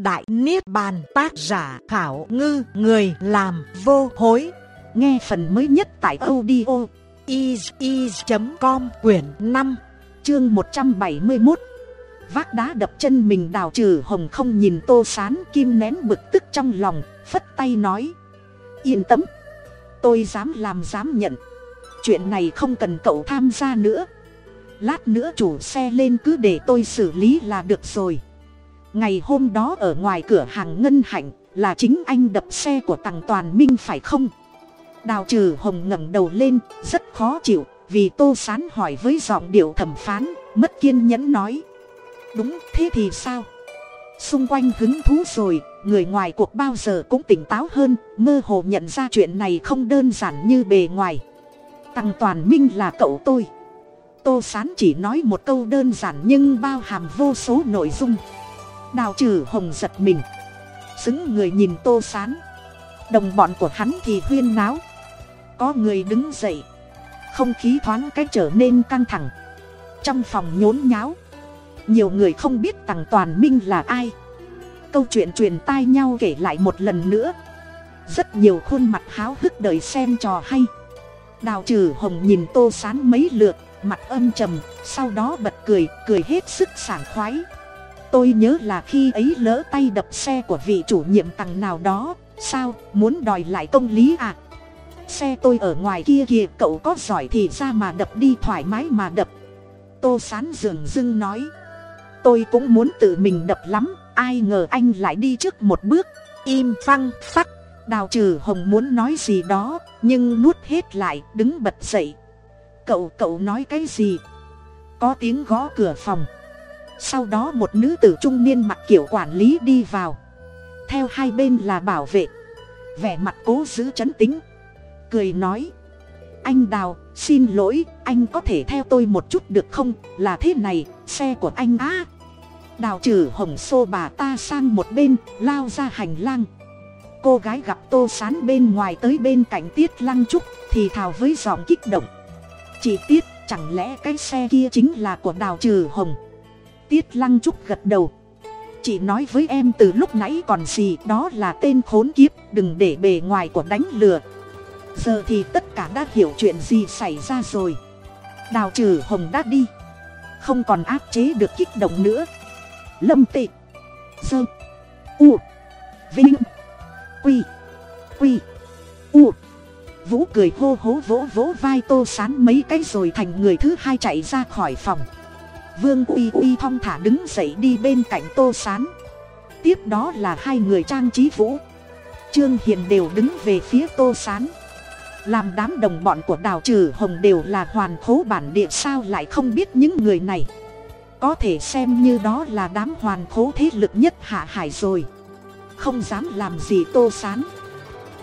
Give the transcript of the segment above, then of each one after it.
Đại Niết Bàn tác giả khảo ngư người làm vô hối. Nghe phần mới nhất tại audio is.com quyển 5 chương 171. Vác đá đập chân mình đào trừ hồng không nhìn tô sán kim nén bực tức trong lòng, phất tay nói. Yên tâm, tôi dám làm dám nhận. Chuyện này không cần cậu tham gia nữa. Lát nữa chủ xe lên cứ để tôi xử lý là được rồi ngày hôm đó ở ngoài cửa hàng ngân hạnh là chính anh đập xe của tằng toàn minh phải không? Đào trừ hồng ngẩng đầu lên, rất khó chịu, vì tô sán hỏi với giọng điệu thẩm phán, mất kiên nhẫn nói. Đúng thế thì sao? Xung quanh hứng thú rồi, người ngoài cuộc bao giờ cũng tỉnh táo hơn, mơ hồ nhận ra chuyện này không đơn giản như bề ngoài. Tằng toàn minh là cậu tôi. Tô sán chỉ nói một câu đơn giản nhưng bao hàm vô số nội dung đào trừ hồng giật mình. Xứng người nhìn tô sán. Đồng bọn của hắn thì huyên náo. Có người đứng dậy. Không khí thoáng cái trở nên căng thẳng. Trong phòng nhốn nháo. Nhiều người không biết tằng toàn minh là ai. Câu chuyện truyền tai nhau kể lại một lần nữa. Rất nhiều khuôn mặt háo hức đợi xem trò hay. Đào trừ hồng nhìn tô sán mấy lượt, mặt âm trầm, sau đó bật cười cười hết sức sảng khoái tôi nhớ là khi ấy lỡ tay đập xe của vị chủ nhiệm tầng nào đó. Sao? Muốn đòi lại công lý à? Xe tôi ở ngoài kia kìa, cậu có giỏi thì ra mà đập đi, thoải mái mà đập. Tô sán dường dưng nói. Tôi cũng muốn tự mình đập lắm, ai ngờ anh lại đi trước một bước. Im phăng phắc. Đào trừ hồng muốn nói gì đó, nhưng nuốt hết lại, đứng bật dậy. Cậu cậu nói cái gì? Có tiếng gõ cửa phòng sau đó một nữ tử trung niên mặc kiểu quản lý đi vào. Theo hai bên là bảo vệ. Vẻ mặt cố giữ c h ấ n tính cười nói. Anh đào, xin lỗi, anh có thể theo tôi một chút được không? Là thế này, xe của anh á. Đào trừ hồng xô bà ta sang một bên, lao ra hành lang. Cô gái gặp tô sán bên ngoài tới bên cạnh tiết lăng trúc, thì thào với giọng kích động. Chị tiết, chẳng lẽ cái xe kia chính là của đào trừ hồng? Tiết lăng trúc gật đầu. Chị nói với em từ lúc nãy còn gì, đó là tên khốn kiếp, đừng để bề ngoài của đánh lừa. Giờ thì tất cả đã hiểu chuyện gì xảy ra rồi. Đào trừ hồng đã đi. Không còn áp chế được kích động nữa. Lâm tị. Dơ u. Vinh. Quy. Quy. U. Vũ cười hô hố vỗ vỗ vai tô sán mấy cái rồi thành người thứ hai chạy ra khỏi phòng vương uy uy thong thả đứng dậy đi bên cạnh tô s á n tiếp đó là hai người trang trí vũ. Trương hiền đều đứng về phía tô s á n làm đám đồng bọn của đào trừ hồng đều là hoàn khố bản địa sao lại không biết những người này. Có thể xem như đó là đám hoàn khố thế lực nhất hạ hải rồi. Không dám làm gì tô s á n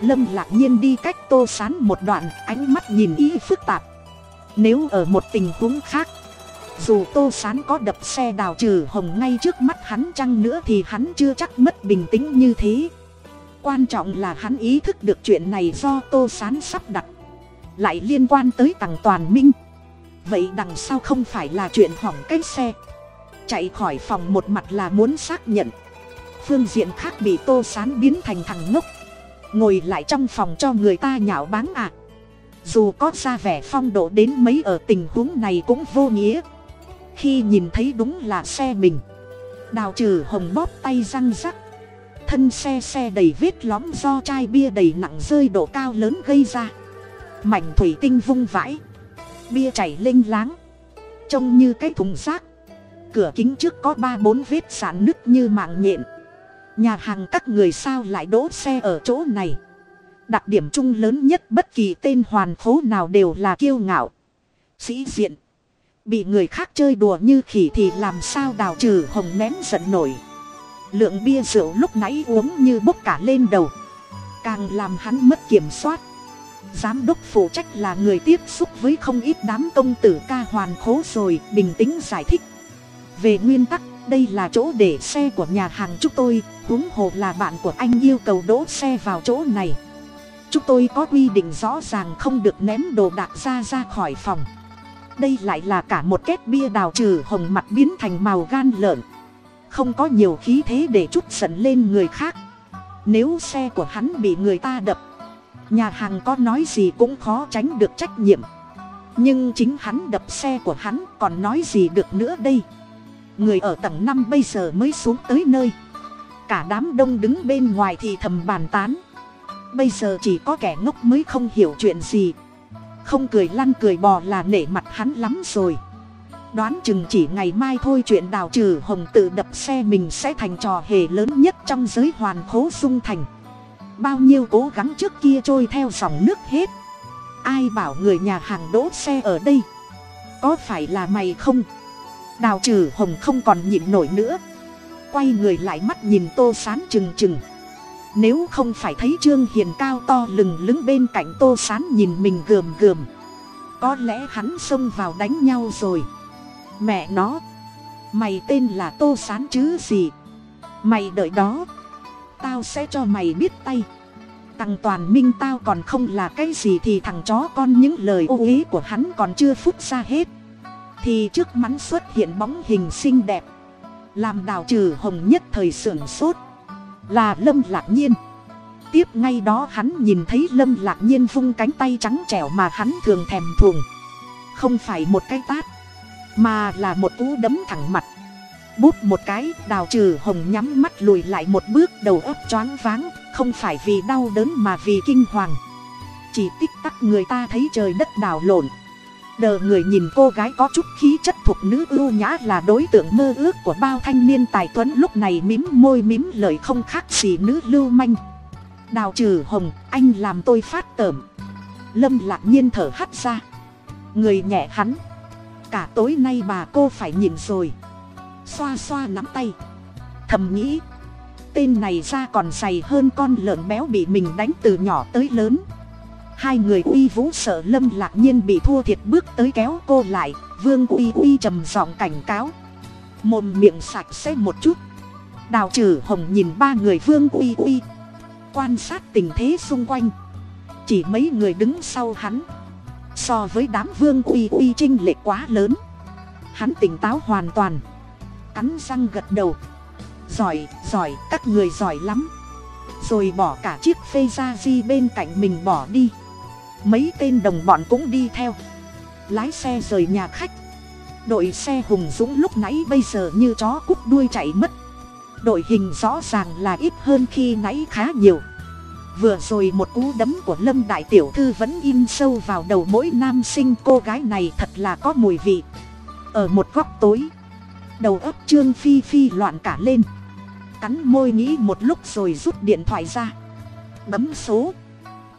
lâm lạc nhiên đi cách tô s á n một đoạn, ánh mắt nhìn y phức tạp. Nếu ở một tình huống khác dù tô sán có đập xe đào trừ hồng ngay trước mắt hắn chăng nữa thì hắn chưa chắc mất bình tĩnh như thế. Quan trọng là hắn ý thức được chuyện này do tô sán sắp đặt. Lại liên quan tới tằng toàn minh. Vậy đằng sau không phải là chuyện hỏng cái xe. Chạy khỏi phòng một mặt là muốn xác nhận. Phương diện khác bị tô sán biến thành thằng ngốc. Ngồi lại trong phòng cho người ta nhạo báng ạ dù có ra vẻ phong độ đến mấy ở tình huống này cũng vô nghĩa khi nhìn thấy đúng là xe mình. Đào trừ hồng bóp tay răng rắc. Thân xe xe đầy vết lõm do chai bia đầy nặng rơi độ cao lớn gây ra. Mảnh thủy tinh vung vãi. Bia chảy linh láng. Trông như cái thùng rác. Cửa kính trước có ba bốn vết sạn nứt như mạng nhện. Nhà hàng các người sao lại đỗ xe ở chỗ này? Đặc điểm chung lớn nhất bất kỳ tên hoàn khố nào đều là kiêu ngạo. Sĩ diện bị người khác chơi đùa như khỉ thì làm sao đào trừ hồng nén giận nổi. Lượng bia rượu lúc nãy uống như bốc cả lên đầu. Càng làm hắn mất kiểm soát. Giám đốc phụ trách là người tiếp xúc với không ít đám công tử ca hoàn khố rồi bình tĩnh giải thích. Về nguyên tắc, đây là chỗ để xe của nhà hàng chúng tôi, huống hồ là bạn của anh yêu cầu đỗ xe vào chỗ này. Chúng tôi có quy định rõ ràng không được ném đồ đạc ra ra khỏi phòng đây lại là cả một két bia đào trừ hồng mặt biến thành màu gan lợn. Không có nhiều khí thế để chút giận lên người khác. Nếu xe của hắn bị người ta đập, nhà hàng có nói gì cũng khó tránh được trách nhiệm. Nhưng chính hắn đập xe của hắn còn nói gì được nữa đây? Người ở tầng năm bây giờ mới xuống tới nơi. Cả đám đông đứng bên ngoài thì thầm bàn tán. Bây giờ chỉ có kẻ ngốc mới không hiểu chuyện gì không cười lăn cười bò là nể mặt hắn lắm rồi. Đoán chừng chỉ ngày mai thôi chuyện đào trừ hồng tự đập xe mình sẽ thành trò hề lớn nhất trong giới hoàn khố dung thành. Bao nhiêu cố gắng trước kia trôi theo dòng nước hết. Ai bảo người nhà hàng đỗ xe ở đây? Có phải là mày không? Đào trừ hồng không còn nhịn nổi nữa. Quay người lại mắt nhìn tô sán trừng trừng nếu không phải thấy trương hiền cao to lừng lững bên cạnh tô sán nhìn mình gườm gườm, có lẽ hắn xông vào đánh nhau rồi. Mẹ nó, mày tên là tô sán chứ gì? Mày đợi đó, tao sẽ cho mày biết tay. Tằng toàn minh tao còn không là cái gì thì thằng chó con những lời ô uế của hắn còn chưa phút ra hết. Thì trước mắn xuất hiện bóng hình xinh đẹp, làm đào trừ hồng nhất thời sưởng sốt là lâm lạc nhiên. Tiếp ngay đó hắn nhìn thấy lâm lạc nhiên vung cánh tay trắng trẻo mà hắn thường thèm thuồng. Không phải một cái tát, mà là một cú đấm thẳng mặt. Bút một cái, đào trừ hồng nhắm mắt lùi lại một bước, đầu óc choáng váng, không phải vì đau đớn mà vì kinh hoàng. Chỉ tích tắc người ta thấy trời đất đào lộn đờ người nhìn cô gái có chút khí chất thuộc nữ ưu nhã là đối tượng mơ ước của bao thanh niên tài tuấn lúc này mím môi mím lời không khác gì nữ lưu manh. Đào trừ hồng, anh làm tôi phát tởm. Lâm lạc nhiên thở hắt ra. Người nhẹ hắn. Cả tối nay bà cô phải nhìn rồi. Xoa xoa nắm tay. Thầm nghĩ, tên này ra còn dày hơn con lợn béo bị mình đánh từ nhỏ tới lớn hai người uy vũ sợ lâm lạc nhiên bị thua thiệt bước tới kéo cô lại, vương uy uy trầm giọng cảnh cáo. Mồm miệng sạch sẽ một chút. Đào trừ hồng nhìn ba người vương uy uy. Quan sát tình thế xung quanh. Chỉ mấy người đứng sau hắn. So với đám vương uy uy trinh lệ quá lớn. Hắn tỉnh táo hoàn toàn. Cắn răng gật đầu. Giỏi giỏi, các người giỏi lắm. Rồi bỏ cả chiếc phê ra di bên cạnh mình bỏ đi mấy tên đồng bọn cũng đi theo. Lái xe rời nhà khách. Đội xe hùng dũng lúc nãy bây giờ như chó cút đuôi chạy mất. Đội hình rõ ràng là ít hơn khi nãy khá nhiều. Vừa rồi một cú đấm của lâm đại tiểu thư vẫn in sâu vào đầu mỗi nam sinh cô gái này thật là có mùi vị. Ở một góc tối, đầu óc trương phi phi loạn cả lên. Cắn môi nghĩ một lúc rồi rút điện thoại ra. Bấm số.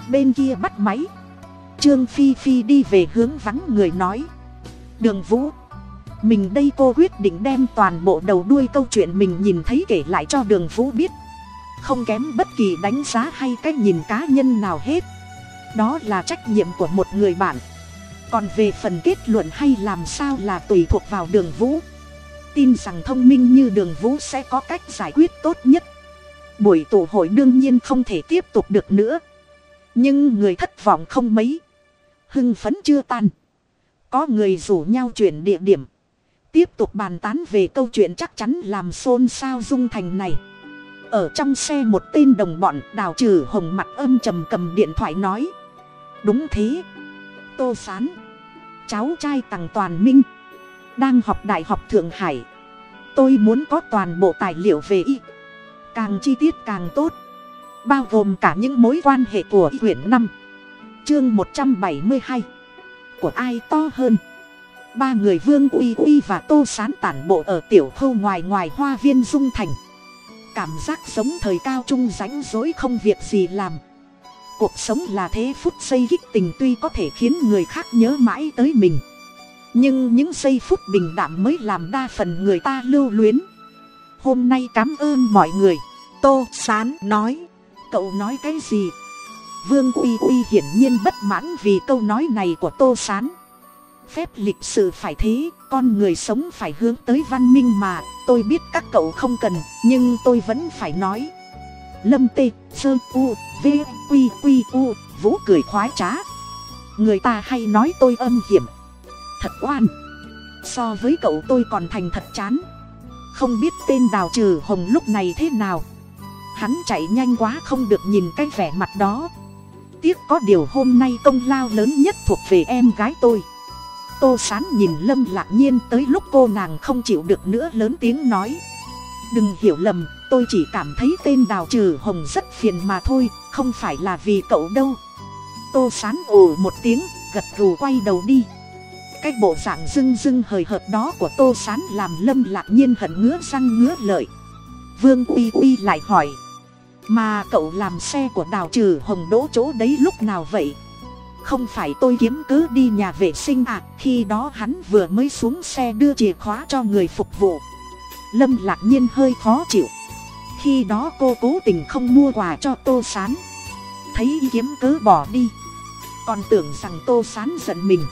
Bên kia bắt máy trương phi phi đi về hướng vắng người nói. Đường vũ, mình đây cô quyết định đem toàn bộ đầu đuôi câu chuyện mình nhìn thấy kể lại cho đường vũ biết. Không kém bất kỳ đánh giá hay cách nhìn cá nhân nào hết. Đó là trách nhiệm của một người bạn. Còn về phần kết luận hay làm sao là tùy thuộc vào đường vũ. Tin rằng thông minh như đường vũ sẽ có cách giải quyết tốt nhất. Buổi tụ hội đương nhiên không thể tiếp tục được nữa. Nhưng người thất vọng không mấy hưng phấn chưa tan. Có người rủ nhau chuyển địa điểm. Tiếp tục bàn tán về câu chuyện chắc chắn làm xôn xao dung thành này. Ở trong xe một tên đồng bọn đào trừ hồng mặt âm trầm cầm điện thoại nói. Đúng thế. Tô sán. Cháu trai tằng toàn minh. Đang học đại học thượng hải. Tôi muốn có toàn bộ tài liệu về y. Càng chi tiết càng tốt. Bao gồm cả những mối quan hệ của y huyện năm chương một trăm bảy mươi hai. Của ai to hơn? Ba người vương uy uy và tô sán tản bộ ở tiểu khâu ngoài ngoài hoa viên dung thành. Cảm giác sống thời cao trung rãnh rối không việc gì làm. Cuộc sống là thế phút giây kích tình tuy có thể khiến người khác nhớ mãi tới mình. Nhưng những giây phút bình đạm mới làm đa phần người ta lưu luyến. Hôm nay cảm ơn mọi người. Tô sán nói, cậu nói cái gì? Vương uy uy hiển nhiên bất mãn vì câu nói này của tô sán. Phép lịch sự phải thế, con người sống phải hướng tới văn minh mà, tôi biết các cậu không cần, nhưng tôi vẫn phải nói. Lâm tê, sơ, u, v q q u, vũ cười khoái trá. Người ta hay nói tôi âm hiểm. Thật oan. So với cậu tôi còn thành thật chán. Không biết tên đào trừ hồng lúc này thế nào. Hắn chạy nhanh quá không được nhìn cái vẻ mặt đó tiếc có điều hôm nay công lao lớn nhất thuộc về em gái tôi. Tô sán nhìn lâm lạc nhiên tới lúc cô nàng không chịu được nữa lớn tiếng nói. Đừng hiểu lầm, tôi chỉ cảm thấy tên đào trừ hồng rất phiền mà thôi, không phải là vì cậu đâu. Tô sán ồ một tiếng, gật gù quay đầu đi. Cái bộ dạng rưng rưng hời hợt đó của tô sán làm lâm lạc nhiên hận ngứa răng ngứa lợi. Vương uy uy lại hỏi mà cậu làm xe của đào trừ hồng đỗ chỗ đấy lúc nào vậy? Không phải tôi kiếm cứ đi nhà vệ sinh à? Khi đó hắn vừa mới xuống xe đưa chìa khóa cho người phục vụ. Lâm lạc nhiên hơi khó chịu. Khi đó cô cố tình không mua quà cho tô s á n thấy kiếm cớ bỏ đi. Còn tưởng rằng tô s á n giận mình.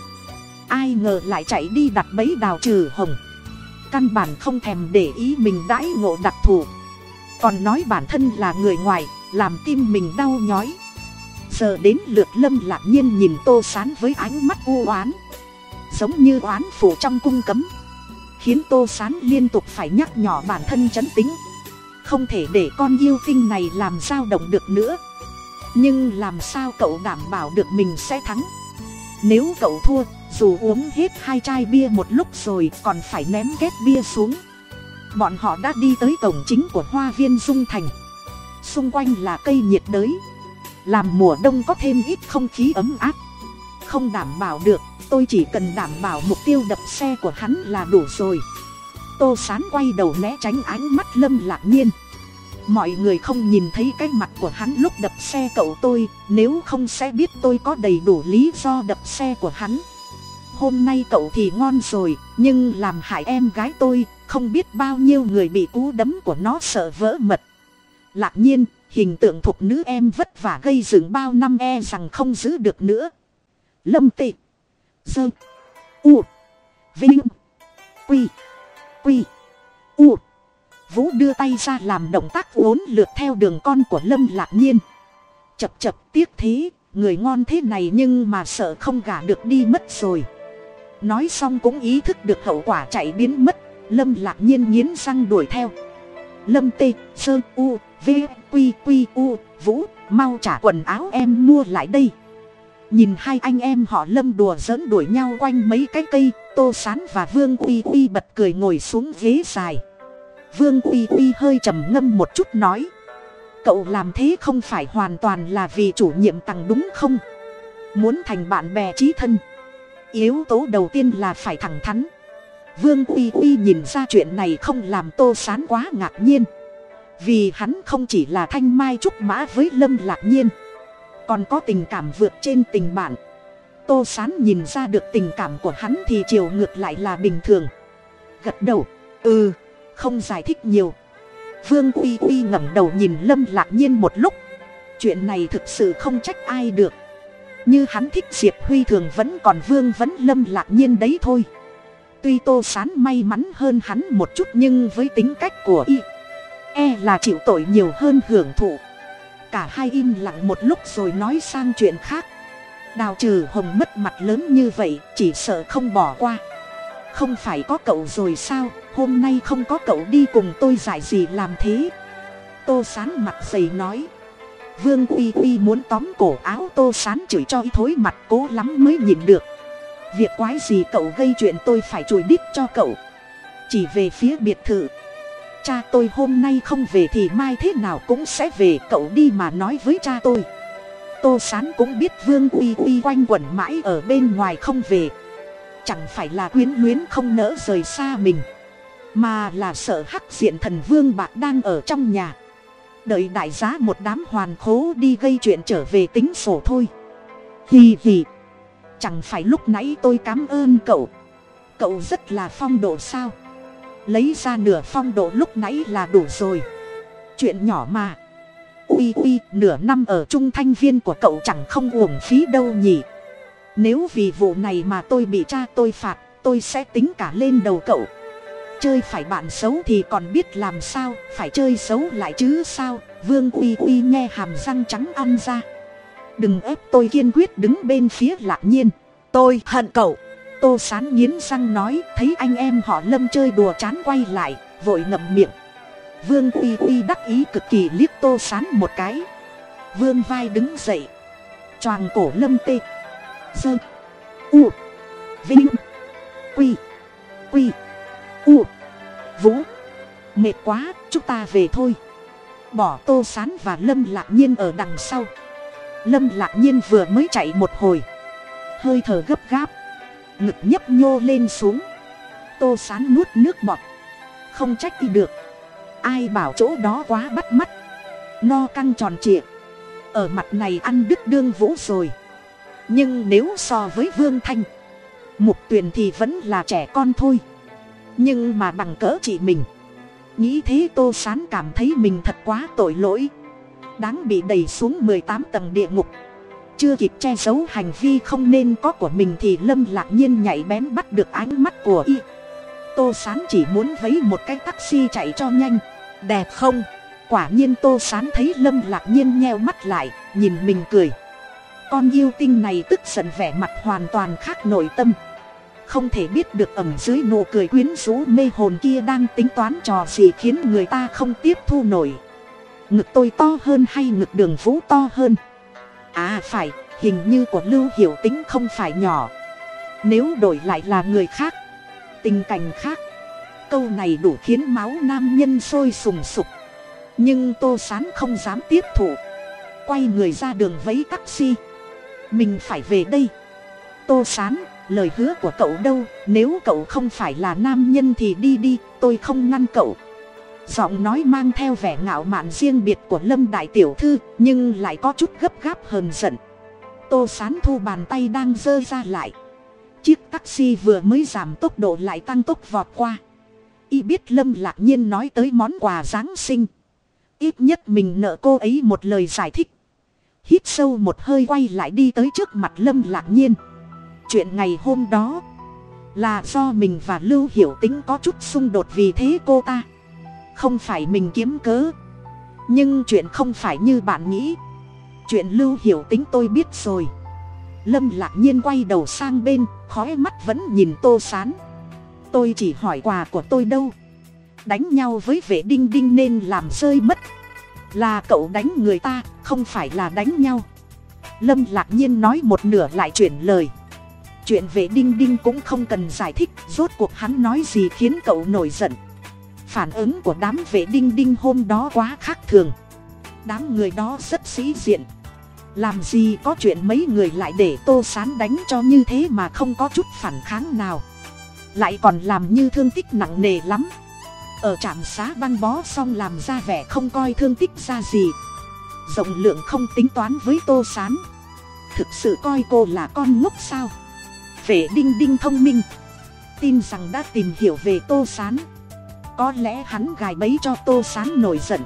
Ai ngờ lại chạy đi đặt bẫy đào trừ hồng. Căn bản không thèm để ý mình đãi ngộ đặc thù còn nói bản thân là người ngoài, làm tim mình đau nhói. Giờ đến lượt lâm lạc nhiên nhìn tô sán với ánh mắt u oán. Giống như oán phủ trong cung cấm. Khiến tô sán liên tục phải nhắc nhỏ bản thân chấn tính không thể để con yêu tinh này làm dao động được nữa. Nhưng làm sao cậu đảm bảo được mình sẽ thắng? Nếu cậu thua, dù uống hết hai chai bia một lúc rồi còn phải ném két bia xuống bọn họ đã đi tới cổng chính của hoa viên dung thành. Xung quanh là cây nhiệt đới. Làm mùa đông có thêm ít không khí ấm áp. Không đảm bảo được, tôi chỉ cần đảm bảo mục tiêu đập xe của hắn là đủ rồi. Tô sán quay đầu né tránh ánh mắt lâm lạc nhiên. Mọi người không nhìn thấy cái mặt của hắn lúc đập xe cậu tôi, nếu không sẽ biết tôi có đầy đủ lý do đập xe của hắn. Hôm nay cậu thì ngon rồi, nhưng làm hại em gái tôi không biết bao nhiêu người bị cú đấm của nó sợ vỡ mật. Lạc nhiên, hình tượng thuộc nữ em vất vả gây dựng bao năm e rằng không giữ được nữa. Lâm tị, dơ, u, vinh, quy quy, u. Vũ đưa tay ra làm động tác uốn lượt theo đường con của lâm lạc nhiên. Chập chập tiếc thế người ngon thế này nhưng mà sợ không gả được đi mất rồi. Nói xong cũng ý thức được hậu quả chạy biến mất lâm lạc nhiên nghiến răng đuổi theo. Lâm tê, sơ, u, v, q q, u, vũ, mau trả quần áo em mua lại đây. Nhìn hai anh em họ lâm đùa giỡn đuổi nhau quanh mấy cái cây, tô sán và vương uy uy bật cười ngồi xuống ghế dài. Vương uy uy hơi trầm ngâm một chút nói, cậu làm thế không phải hoàn toàn là vì chủ nhiệm tặng đúng không? Muốn thành bạn bè trí thân, yếu tố đầu tiên là phải thẳng thắn vương uy uy nhìn ra chuyện này không làm tô sán quá ngạc nhiên. Vì hắn không chỉ là thanh mai trúc mã với lâm lạc nhiên, còn có tình cảm vượt trên tình bạn. Tô sán nhìn ra được tình cảm của hắn thì chiều ngược lại là bình thường. Gật đầu ừ không giải thích nhiều. Vương uy uy ngẩng đầu nhìn lâm lạc nhiên một lúc. Chuyện này thực sự không trách ai được. Như hắn thích diệp huy thường vẫn còn vương vẫn lâm lạc nhiên đấy thôi tuy tô sán may mắn hơn hắn một chút nhưng với tính cách của y e là chịu tội nhiều hơn hưởng thụ. Cả hai im lặng một lúc rồi nói sang chuyện khác. Đào trừ hồng mất mặt lớn như vậy, chỉ sợ không bỏ qua. Không phải có cậu rồi sao? Hôm nay không có cậu đi cùng tôi giải gì làm thế? Tô sán mặt dày nói. Vương uy uy muốn tóm cổ áo tô sán chửi cho y thối mặt, cố lắm mới nhìn được việc quái gì cậu gây chuyện tôi phải chùi đít cho cậu. Chỉ về phía biệt thự. Cha tôi hôm nay không về thì mai thế nào cũng sẽ về, cậu đi mà nói với cha tôi. Tô sán cũng biết vương uy uy quanh quẩn mãi ở bên ngoài không về. Chẳng phải là quyến luyến không nỡ rời xa mình, mà là sợ hắc diện thần vương bạc đang ở trong nhà. Đợi đại giá một đám hoàn khố đi gây chuyện trở về tính sổ thôi. Hì hì chẳng phải lúc nãy tôi cám ơn cậu. Cậu rất là phong độ sao? Lấy ra nửa phong độ lúc nãy là đủ rồi. Chuyện nhỏ mà. Ui ui, nửa năm ở trung thanh viên của cậu chẳng không uổng phí đâu nhỉ. Nếu vì vụ này mà tôi bị cha tôi phạt, tôi sẽ tính cả lên đầu cậu. Chơi phải bạn xấu thì còn biết làm sao, phải chơi xấu lại chứ sao? Vương uy uy nghe hàm răng trắng ăn ra đừng ép tôi kiên quyết đứng bên phía lạc nhiên. Tôi hận cậu. Tô sán nghiến răng nói, thấy anh em họ lâm chơi đùa chán quay lại, vội ngậm miệng. Vương uy uy đắc ý cực kỳ liếc tô sán một cái. Vương vai đứng dậy. Choàng cổ lâm tê. Dơ u. Vinh. Quy. Quy. U. Vũ. Mệt quá, chúng ta về thôi. Bỏ tô sán và lâm lạc nhiên ở đằng sau lâm lạc nhiên vừa mới chạy một hồi. Hơi thở gấp gáp. Ngực nhấp nhô lên xuống. Tô sán nuốt nước bọt. Không trách đi được. Ai bảo chỗ đó quá bắt mắt. No căng tròn trịa. Ở mặt này ăn đứt đương vũ rồi. Nhưng nếu so với vương thanh, mục tuyền thì vẫn là trẻ con thôi. Nhưng mà bằng cỡ chị mình, nghĩ thế tô sán cảm thấy mình thật quá tội lỗi đáng bị đẩy xuống mười tám tầng địa ngục. Chưa kịp che giấu hành vi không nên có của mình thì lâm lạc nhiên nhảy bén bắt được ánh mắt của y. Tô sán chỉ muốn vấy một cái taxi chạy cho nhanh. Đẹp không? Quả nhiên tô sán thấy lâm lạc nhiên nheo mắt lại, nhìn mình cười. Con yêu tinh này tức giận vẻ mặt hoàn toàn khác nội tâm. Không thể biết được ẩm dưới nụ cười quyến rũ mê hồn kia đang tính toán trò gì khiến người ta không tiếp thu nổi ngực tôi to hơn hay ngực đường vũ to hơn? À phải, hình như của lưu hiểu tính không phải nhỏ. Nếu đổi lại là người khác, tình cảnh khác, câu này đủ khiến máu nam nhân sôi sùng sục. Nhưng tô sán không dám tiếp thụ. Quay người ra đường vấy taxi. Mình phải về đây. Tô sán, lời hứa của cậu đâu? Nếu cậu không phải là nam nhân thì đi đi, tôi không ngăn cậu giọng nói mang theo vẻ ngạo mạn riêng biệt của lâm đại tiểu thư, nhưng lại có chút gấp gáp hờn giận. Tô sán thu bàn tay đang giơ ra lại. Chiếc taxi vừa mới giảm tốc độ lại tăng tốc vọt qua. Y biết lâm lạc nhiên nói tới món quà giáng sinh. Ít nhất mình nợ cô ấy một lời giải thích. Hít sâu một hơi quay lại đi tới trước mặt lâm lạc nhiên. Chuyện ngày hôm đó là do mình và lưu hiểu tính có chút xung đột vì thế cô ta không phải mình kiếm cớ. Nhưng chuyện không phải như bạn nghĩ. Chuyện lưu hiểu tính tôi biết rồi. Lâm lạc nhiên quay đầu sang bên khói mắt vẫn nhìn tô sán. Tôi chỉ hỏi quà của tôi đâu? Đánh nhau với vệ đinh đinh nên làm rơi mất. Là cậu đánh người ta, không phải là đánh nhau. Lâm lạc nhiên nói một nửa lại chuyển lời. Chuyện về đinh đinh cũng không cần giải thích, rốt cuộc hắn nói gì khiến cậu nổi giận phản ứng của đám vệ đinh đinh hôm đó quá khác thường. Đám người đó rất sĩ diện. Làm gì có chuyện mấy người lại để tô sán đánh cho như thế mà không có chút phản kháng nào. Lại còn làm như thương tích nặng nề lắm. Ở trạm xá băng bó xong làm ra vẻ không coi thương tích ra gì. Rộng lượng không tính toán với tô sán. Thực sự coi cô là con ngốc sao? Vệ đinh đinh thông minh. Tin rằng đã tìm hiểu về tô sán có lẽ hắn gài bẫy cho tô sán nổi giận.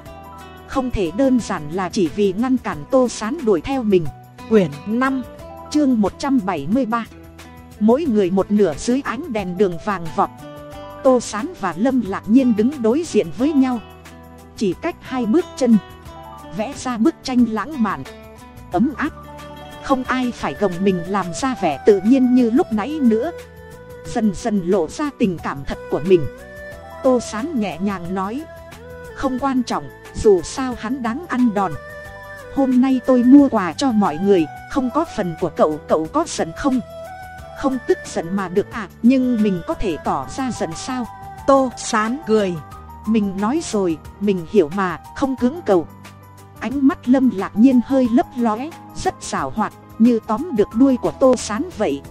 Không thể đơn giản là chỉ vì ngăn cản tô sán đuổi theo mình. Quyển năm, chương một trăm bảy mươi ba. Mỗi người một nửa dưới ánh đèn đường vàng vọt. Tô sán và lâm lạc nhiên đứng đối diện với nhau. Chỉ cách hai bước chân. Vẽ ra bức tranh lãng mạn. Ấm áp. Không ai phải gồng mình làm ra vẻ tự nhiên như lúc nãy nữa. Dần dần lộ ra tình cảm thật của mình tô sán nhẹ nhàng nói. Không quan trọng, dù sao hắn đáng ăn đòn. Hôm nay tôi mua quà cho mọi người, không có phần của cậu cậu có giận không? Không tức giận mà được à nhưng mình có thể tỏ ra giận sao? Tô sán cười. Mình nói rồi, mình hiểu mà, không cứng cầu. Ánh mắt lâm lạc nhiên hơi lấp lóe, rất xảo hoạt, như tóm được đuôi của tô sán vậy.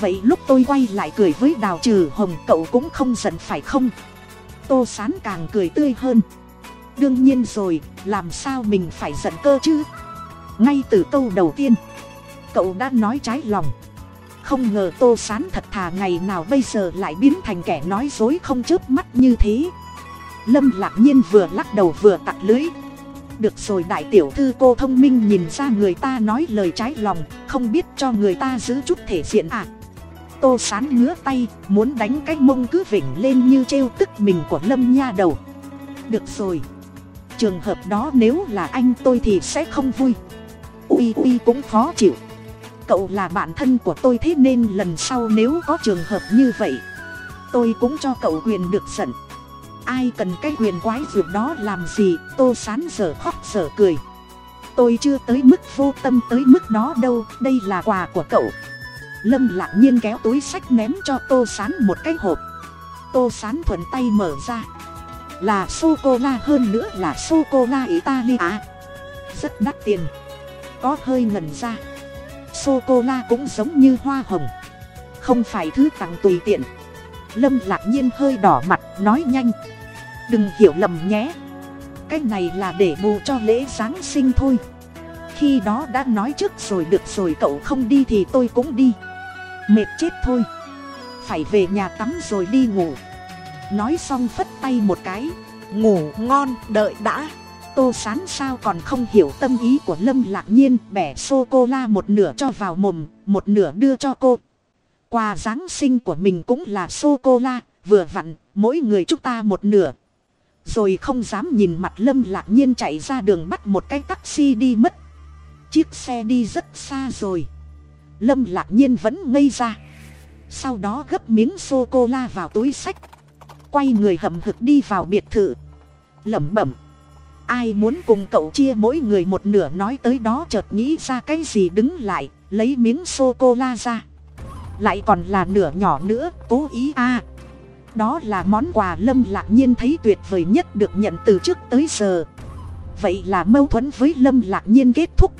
Vậy lúc tôi quay lại cười với đào trừ hồng, cậu cũng không giận phải không? Tô sán càng cười tươi hơn. Đương nhiên rồi, làm sao mình phải giận cơ chứ? Ngay từ câu đầu tiên, cậu đã nói trái lòng. Không ngờ tô sán thật thà ngày nào bây giờ lại biến thành kẻ nói dối không chớp mắt như thế. Lâm lạc nhiên vừa lắc đầu vừa tặc lưới. Được rồi đại tiểu thư cô thông minh nhìn ra người ta nói lời trái lòng, không biết cho người ta giữ chút thể diện à? Tô sán ngứa tay, muốn đánh cái mông cứ vỉnh lên như trêu tức mình của lâm nha đầu. Được rồi. Trường hợp đó nếu là anh tôi thì sẽ không vui. Uy uy cũng khó chịu. Cậu là bạn thân của tôi thế nên lần sau nếu có trường hợp như vậy, tôi cũng cho cậu quyền được giận. Ai cần cái quyền quái dược đó làm gì? Tô sán giờ khóc giờ cười. Tôi chưa tới mức vô tâm tới mức đó đâu, đây là quà của cậu lâm lạc nhiên kéo túi sách ném cho tô sán một cái hộp. Tô sán thuận tay mở ra. Là sô cô la hơn nữa là sô cô la italia. Rất đắt tiền. Có hơi ngần ra. Sô cô la cũng giống như hoa hồng. Không phải thứ tặng tùy tiện. Lâm lạc nhiên hơi đỏ mặt, nói nhanh. Đừng hiểu lầm nhé. Cái này là để bù cho lễ giáng sinh thôi. Khi đó đã nói trước rồi, được rồi, cậu không đi thì tôi cũng đi mệt chết thôi. Phải về nhà tắm rồi đi ngủ. Nói xong phất tay một cái. Ngủ ngon, đợi đã. Tô sán sao còn không hiểu tâm ý của lâm lạc nhiên, bẻ sô cô la một nửa cho vào mồm, một nửa đưa cho cô. Quà giáng sinh của mình cũng là sô cô la vừa vặn, mỗi người chúng ta một nửa. Rồi không dám nhìn mặt lâm lạc nhiên chạy ra đường bắt một cái taxi đi mất. Chiếc xe đi rất xa rồi lâm lạc nhiên vẫn ngây ra. Sau đó gấp miếng sô cô la vào túi sách. Quay người hậm hực đi vào biệt thự. Lẩm bẩm. Ai muốn cùng cậu chia mỗi người một nửa nói tới đó chợt nghĩ ra cái gì đứng lại, lấy miếng sô cô la ra. Lại còn là nửa nhỏ nữa, cố ý a. Đó là món quà lâm lạc nhiên thấy tuyệt vời nhất được nhận từ trước tới giờ. Vậy là mâu thuẫn với lâm lạc nhiên kết thúc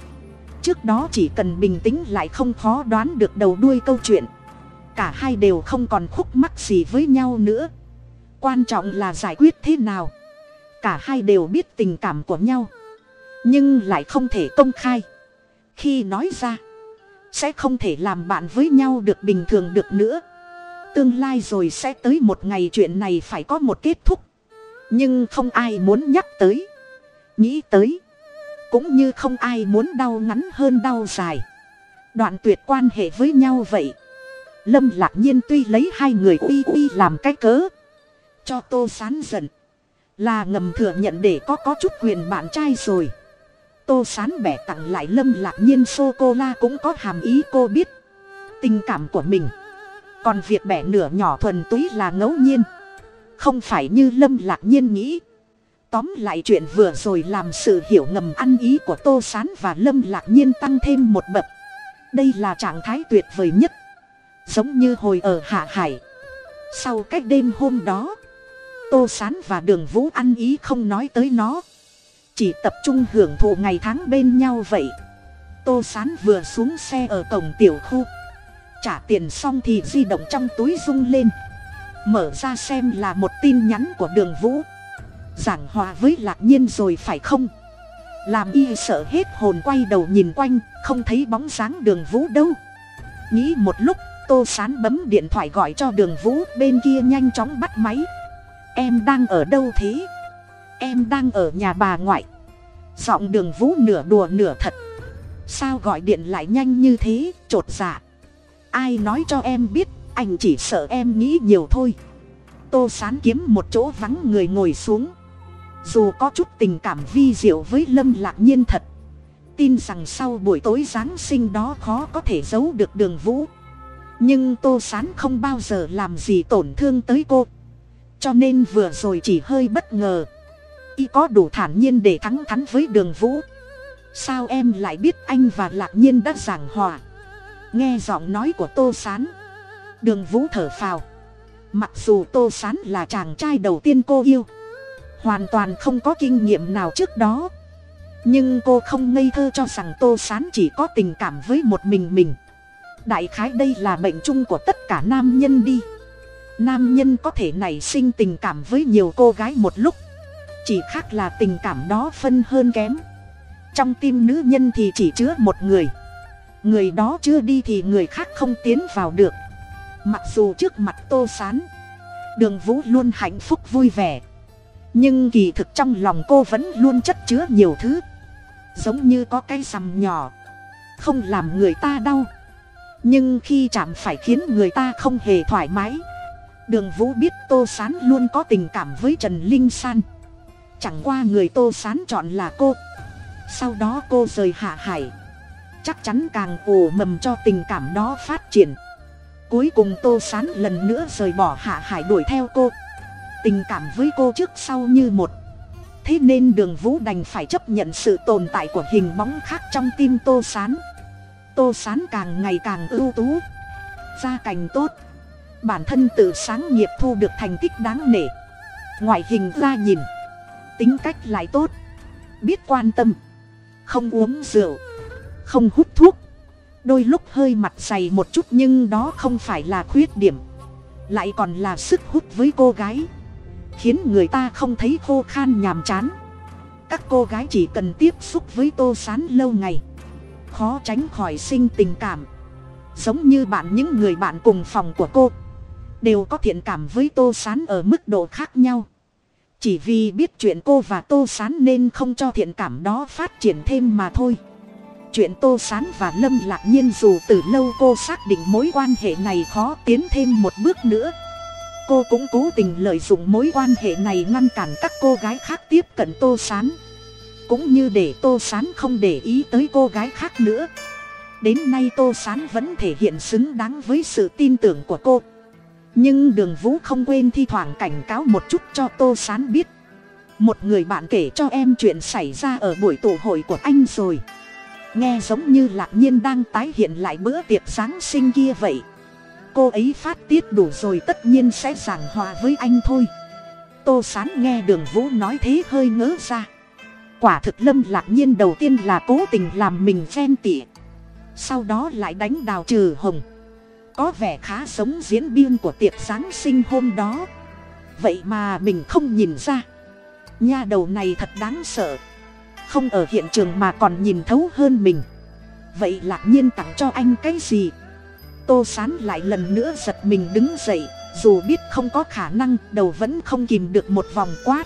trước đó chỉ cần bình tĩnh lại không khó đoán được đầu đuôi câu chuyện. Cả hai đều không còn khúc mắc gì với nhau nữa. Quan trọng là giải quyết thế nào. Cả hai đều biết tình cảm của nhau. Nhưng lại không thể công khai. Khi nói ra, sẽ không thể làm bạn với nhau được bình thường được nữa. Tương lai rồi sẽ tới một ngày chuyện này phải có một kết thúc. Nhưng không ai muốn nhắc tới. Nghĩ tới cũng như không ai muốn đau ngắn hơn đau dài. Đoạn tuyệt quan hệ với nhau vậy. Lâm lạc nhiên tuy lấy hai người uy uy làm cái cớ. Cho tô sán giận. Là ngầm thừa nhận để có có chút quyền bạn trai rồi. Tô sán bẻ tặng lại lâm lạc nhiên sô cô la cũng có hàm ý cô biết. Tình cảm của mình. Còn việc bẻ nửa nhỏ thuần túy là ngẫu nhiên. Không phải như lâm lạc nhiên nghĩ tóm lại chuyện vừa rồi làm sự hiểu ngầm ăn ý của tô s á n và lâm lạc nhiên tăng thêm một bậc. Đây là trạng thái tuyệt vời nhất. Giống như hồi ở hạ hải. Sau cách đêm hôm đó, tô s á n và đường vũ ăn ý không nói tới nó. Chỉ tập trung hưởng thụ ngày tháng bên nhau vậy. Tô s á n vừa xuống xe ở cổng tiểu khu. Trả tiền xong thì di động trong túi rung lên. Mở ra xem là một tin nhắn của đường vũ giảng hòa với lạc nhiên rồi phải không? Làm y sợ hết hồn quay đầu nhìn quanh, không thấy bóng dáng đường vũ đâu. Nghĩ một lúc, tô sán bấm điện thoại gọi cho đường vũ, bên kia nhanh chóng bắt máy. Em đang ở đâu thế? Em đang ở nhà bà ngoại. Giọng đường vũ nửa đùa nửa thật. Sao gọi điện lại nhanh như thế t r ộ t dạ? Ai nói cho em biết, anh chỉ sợ em nghĩ nhiều thôi. Tô sán kiếm một chỗ vắng người ngồi xuống dù có chút tình cảm vi diệu với lâm lạc nhiên thật, tin rằng sau buổi tối giáng sinh đó khó có thể giấu được đường vũ. Nhưng tô sán không bao giờ làm gì tổn thương tới cô, cho nên vừa rồi chỉ hơi bất ngờ. Y có đủ thản nhiên để thắng thắn với đường vũ. Sao em lại biết anh và lạc nhiên đã giảng hòa? Nghe giọng nói của tô sán, đường vũ thở phào. Mặc dù tô sán là chàng trai đầu tiên cô yêu hoàn toàn không có kinh nghiệm nào trước đó. Nhưng cô không ngây thơ cho rằng tô sán chỉ có tình cảm với một mình mình. Đại khái đây là bệnh chung của tất cả nam nhân đi. Nam nhân có thể nảy sinh tình cảm với nhiều cô gái một lúc. Chỉ khác là tình cảm đó phân hơn kém. Trong tim nữ nhân thì chỉ chứa một người. Người đó chưa đi thì người khác không tiến vào được. Mặc dù trước mặt tô sán, đường vũ luôn hạnh phúc vui vẻ nhưng kỳ thực trong lòng cô vẫn luôn chất chứa nhiều thứ. Giống như có cái rằm nhỏ. Không làm người ta đau. Nhưng khi chạm phải khiến người ta không hề thoải mái. Đường vũ biết tô s á n luôn có tình cảm với trần linh san. Chẳng qua người tô s á n chọn là cô. Sau đó cô rời hạ hải. Chắc chắn càng ồ mầm cho tình cảm đó phát triển. Cuối cùng tô s á n lần nữa rời bỏ hạ hải đuổi theo cô tình cảm với cô trước sau như một. Thế nên đường vũ đành phải chấp nhận sự tồn tại của hình bóng khác trong tim tô s á n tô s á n càng ngày càng ưu tú. Gia cảnh tốt. Bản thân tự sáng nghiệp thu được thành tích đáng nể. Ngoại hình ra nhìn. Tính cách lại tốt. Biết quan tâm. Không uống rượu. Không hút thuốc. Đôi lúc hơi mặt dày một chút nhưng đó không phải là khuyết điểm. Lại còn là sức hút với cô gái khiến người ta không thấy khô khan nhàm chán. Các cô gái chỉ cần tiếp xúc với tô sán lâu ngày, khó tránh khỏi sinh tình cảm. Giống như bạn, những người bạn cùng phòng của cô, đều có thiện cảm với tô sán ở mức độ khác nhau. Chỉ vì biết chuyện cô và tô sán nên không cho thiện cảm đó phát triển thêm mà thôi. Chuyện tô sán và lâm lạc nhiên dù từ lâu cô xác định mối quan hệ này khó tiến thêm một bước nữa cô cũng cố tình lợi dụng mối quan hệ này ngăn cản các cô gái khác tiếp cận tô s á n cũng như để tô s á n không để ý tới cô gái khác nữa. Đến nay tô s á n vẫn thể hiện xứng đáng với sự tin tưởng của cô. Nhưng đường vũ không quên thi thoảng cảnh cáo một chút cho tô s á n biết. Một người bạn kể cho em chuyện xảy ra ở buổi tụ hội của anh rồi. Nghe giống như lạc nhiên đang tái hiện lại bữa tiệc giáng sinh kia vậy cô ấy phát tiết đủ rồi tất nhiên sẽ giảng hòa với anh thôi. Tô sán nghe đường vũ nói thế hơi ngớ ra. Quả thực lâm lạc nhiên đầu tiên là cố tình làm mình ghen tỉ sau đó lại đánh đào trừ hồng. Có vẻ khá giống diễn biên của tiệc giáng sinh hôm đó. Vậy mà mình không nhìn ra. Nha đầu này thật đáng sợ. Không ở hiện trường mà còn nhìn thấu hơn mình. Vậy lạc nhiên tặng cho anh cái gì? Tô sán lại lần nữa giật mình đứng dậy, dù biết không có khả năng, đầu vẫn không kìm được một vòng quát.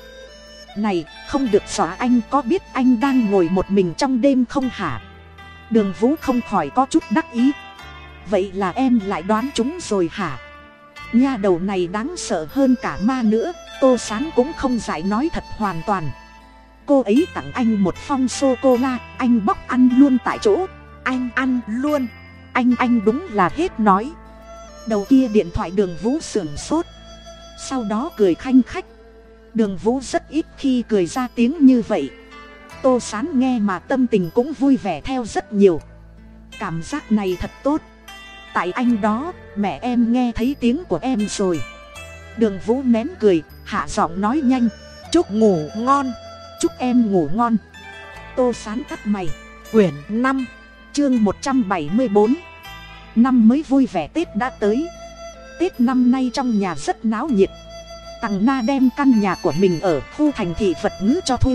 Này, không được xóa anh, có biết anh đang ngồi một mình trong đêm không hả? Đường vũ không khỏi có chút đắc ý. Vậy là em lại đoán chúng rồi hả? Nha đầu này đáng sợ hơn cả ma nữa, tô sán cũng không giải nói thật hoàn toàn. Cô ấy tặng anh một phong sô cô la, anh bóc ăn luôn tại chỗ. Anh ăn luôn? Anh anh đúng là hết nói. Đầu kia điện thoại đường vũ sửng sốt. Sau đó cười khanh khách. Đường vũ rất ít khi cười ra tiếng như vậy. Tô sán nghe mà tâm tình cũng vui vẻ theo rất nhiều. Cảm giác này thật tốt. Tại anh đó, mẹ em nghe thấy tiếng của em rồi. Đường vũ nén cười, hạ giọng nói nhanh. Chúc ngủ ngon. Chúc em ngủ ngon. Tô sán tắt mày. Quyển năm chương một trăm bảy mươi bốn. Năm mới vui vẻ tết đã tới. Tết năm nay trong nhà rất náo nhiệt. Tằng na đem căn nhà của mình ở khu thành thị vật ngữ cho thuê.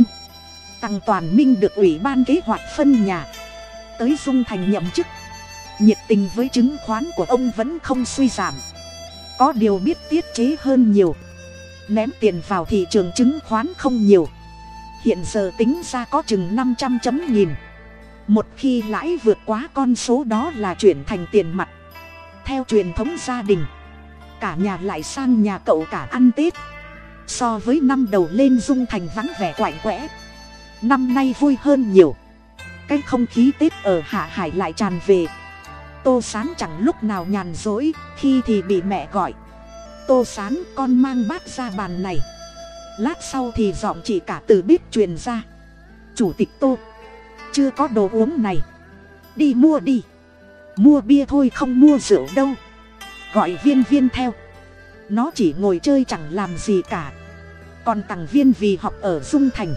Tằng toàn minh được ủy ban kế hoạch phân nhà tới dung thành nhậm chức. Nhiệt tình với chứng khoán của ông vẫn không suy giảm. Có điều biết tiết chế hơn nhiều. Ném tiền vào thị trường chứng khoán không nhiều. Hiện giờ tính ra có chừng năm trăm chấm nghìn một khi lãi vượt quá con số đó là chuyển thành tiền mặt. Theo truyền thống gia đình, cả nhà lại sang nhà cậu cả ăn tết. So với năm đầu lên dung thành vắng vẻ quạnh quẽ. Năm nay vui hơn nhiều. Cái không khí tết ở hạ hải lại tràn về. Tô sán chẳng lúc nào nhàn rỗi, khi thì bị mẹ gọi. Tô sán, con mang bát ra bàn này. Lát sau thì giọng chị cả từ bếp truyền ra. Chủ tịch tô chưa có đồ uống này. Đi mua đi. Mua bia thôi, không mua rượu đâu. Gọi viên viên theo. Nó chỉ ngồi chơi chẳng làm gì cả. Còn tặng viên vì học ở dung thành,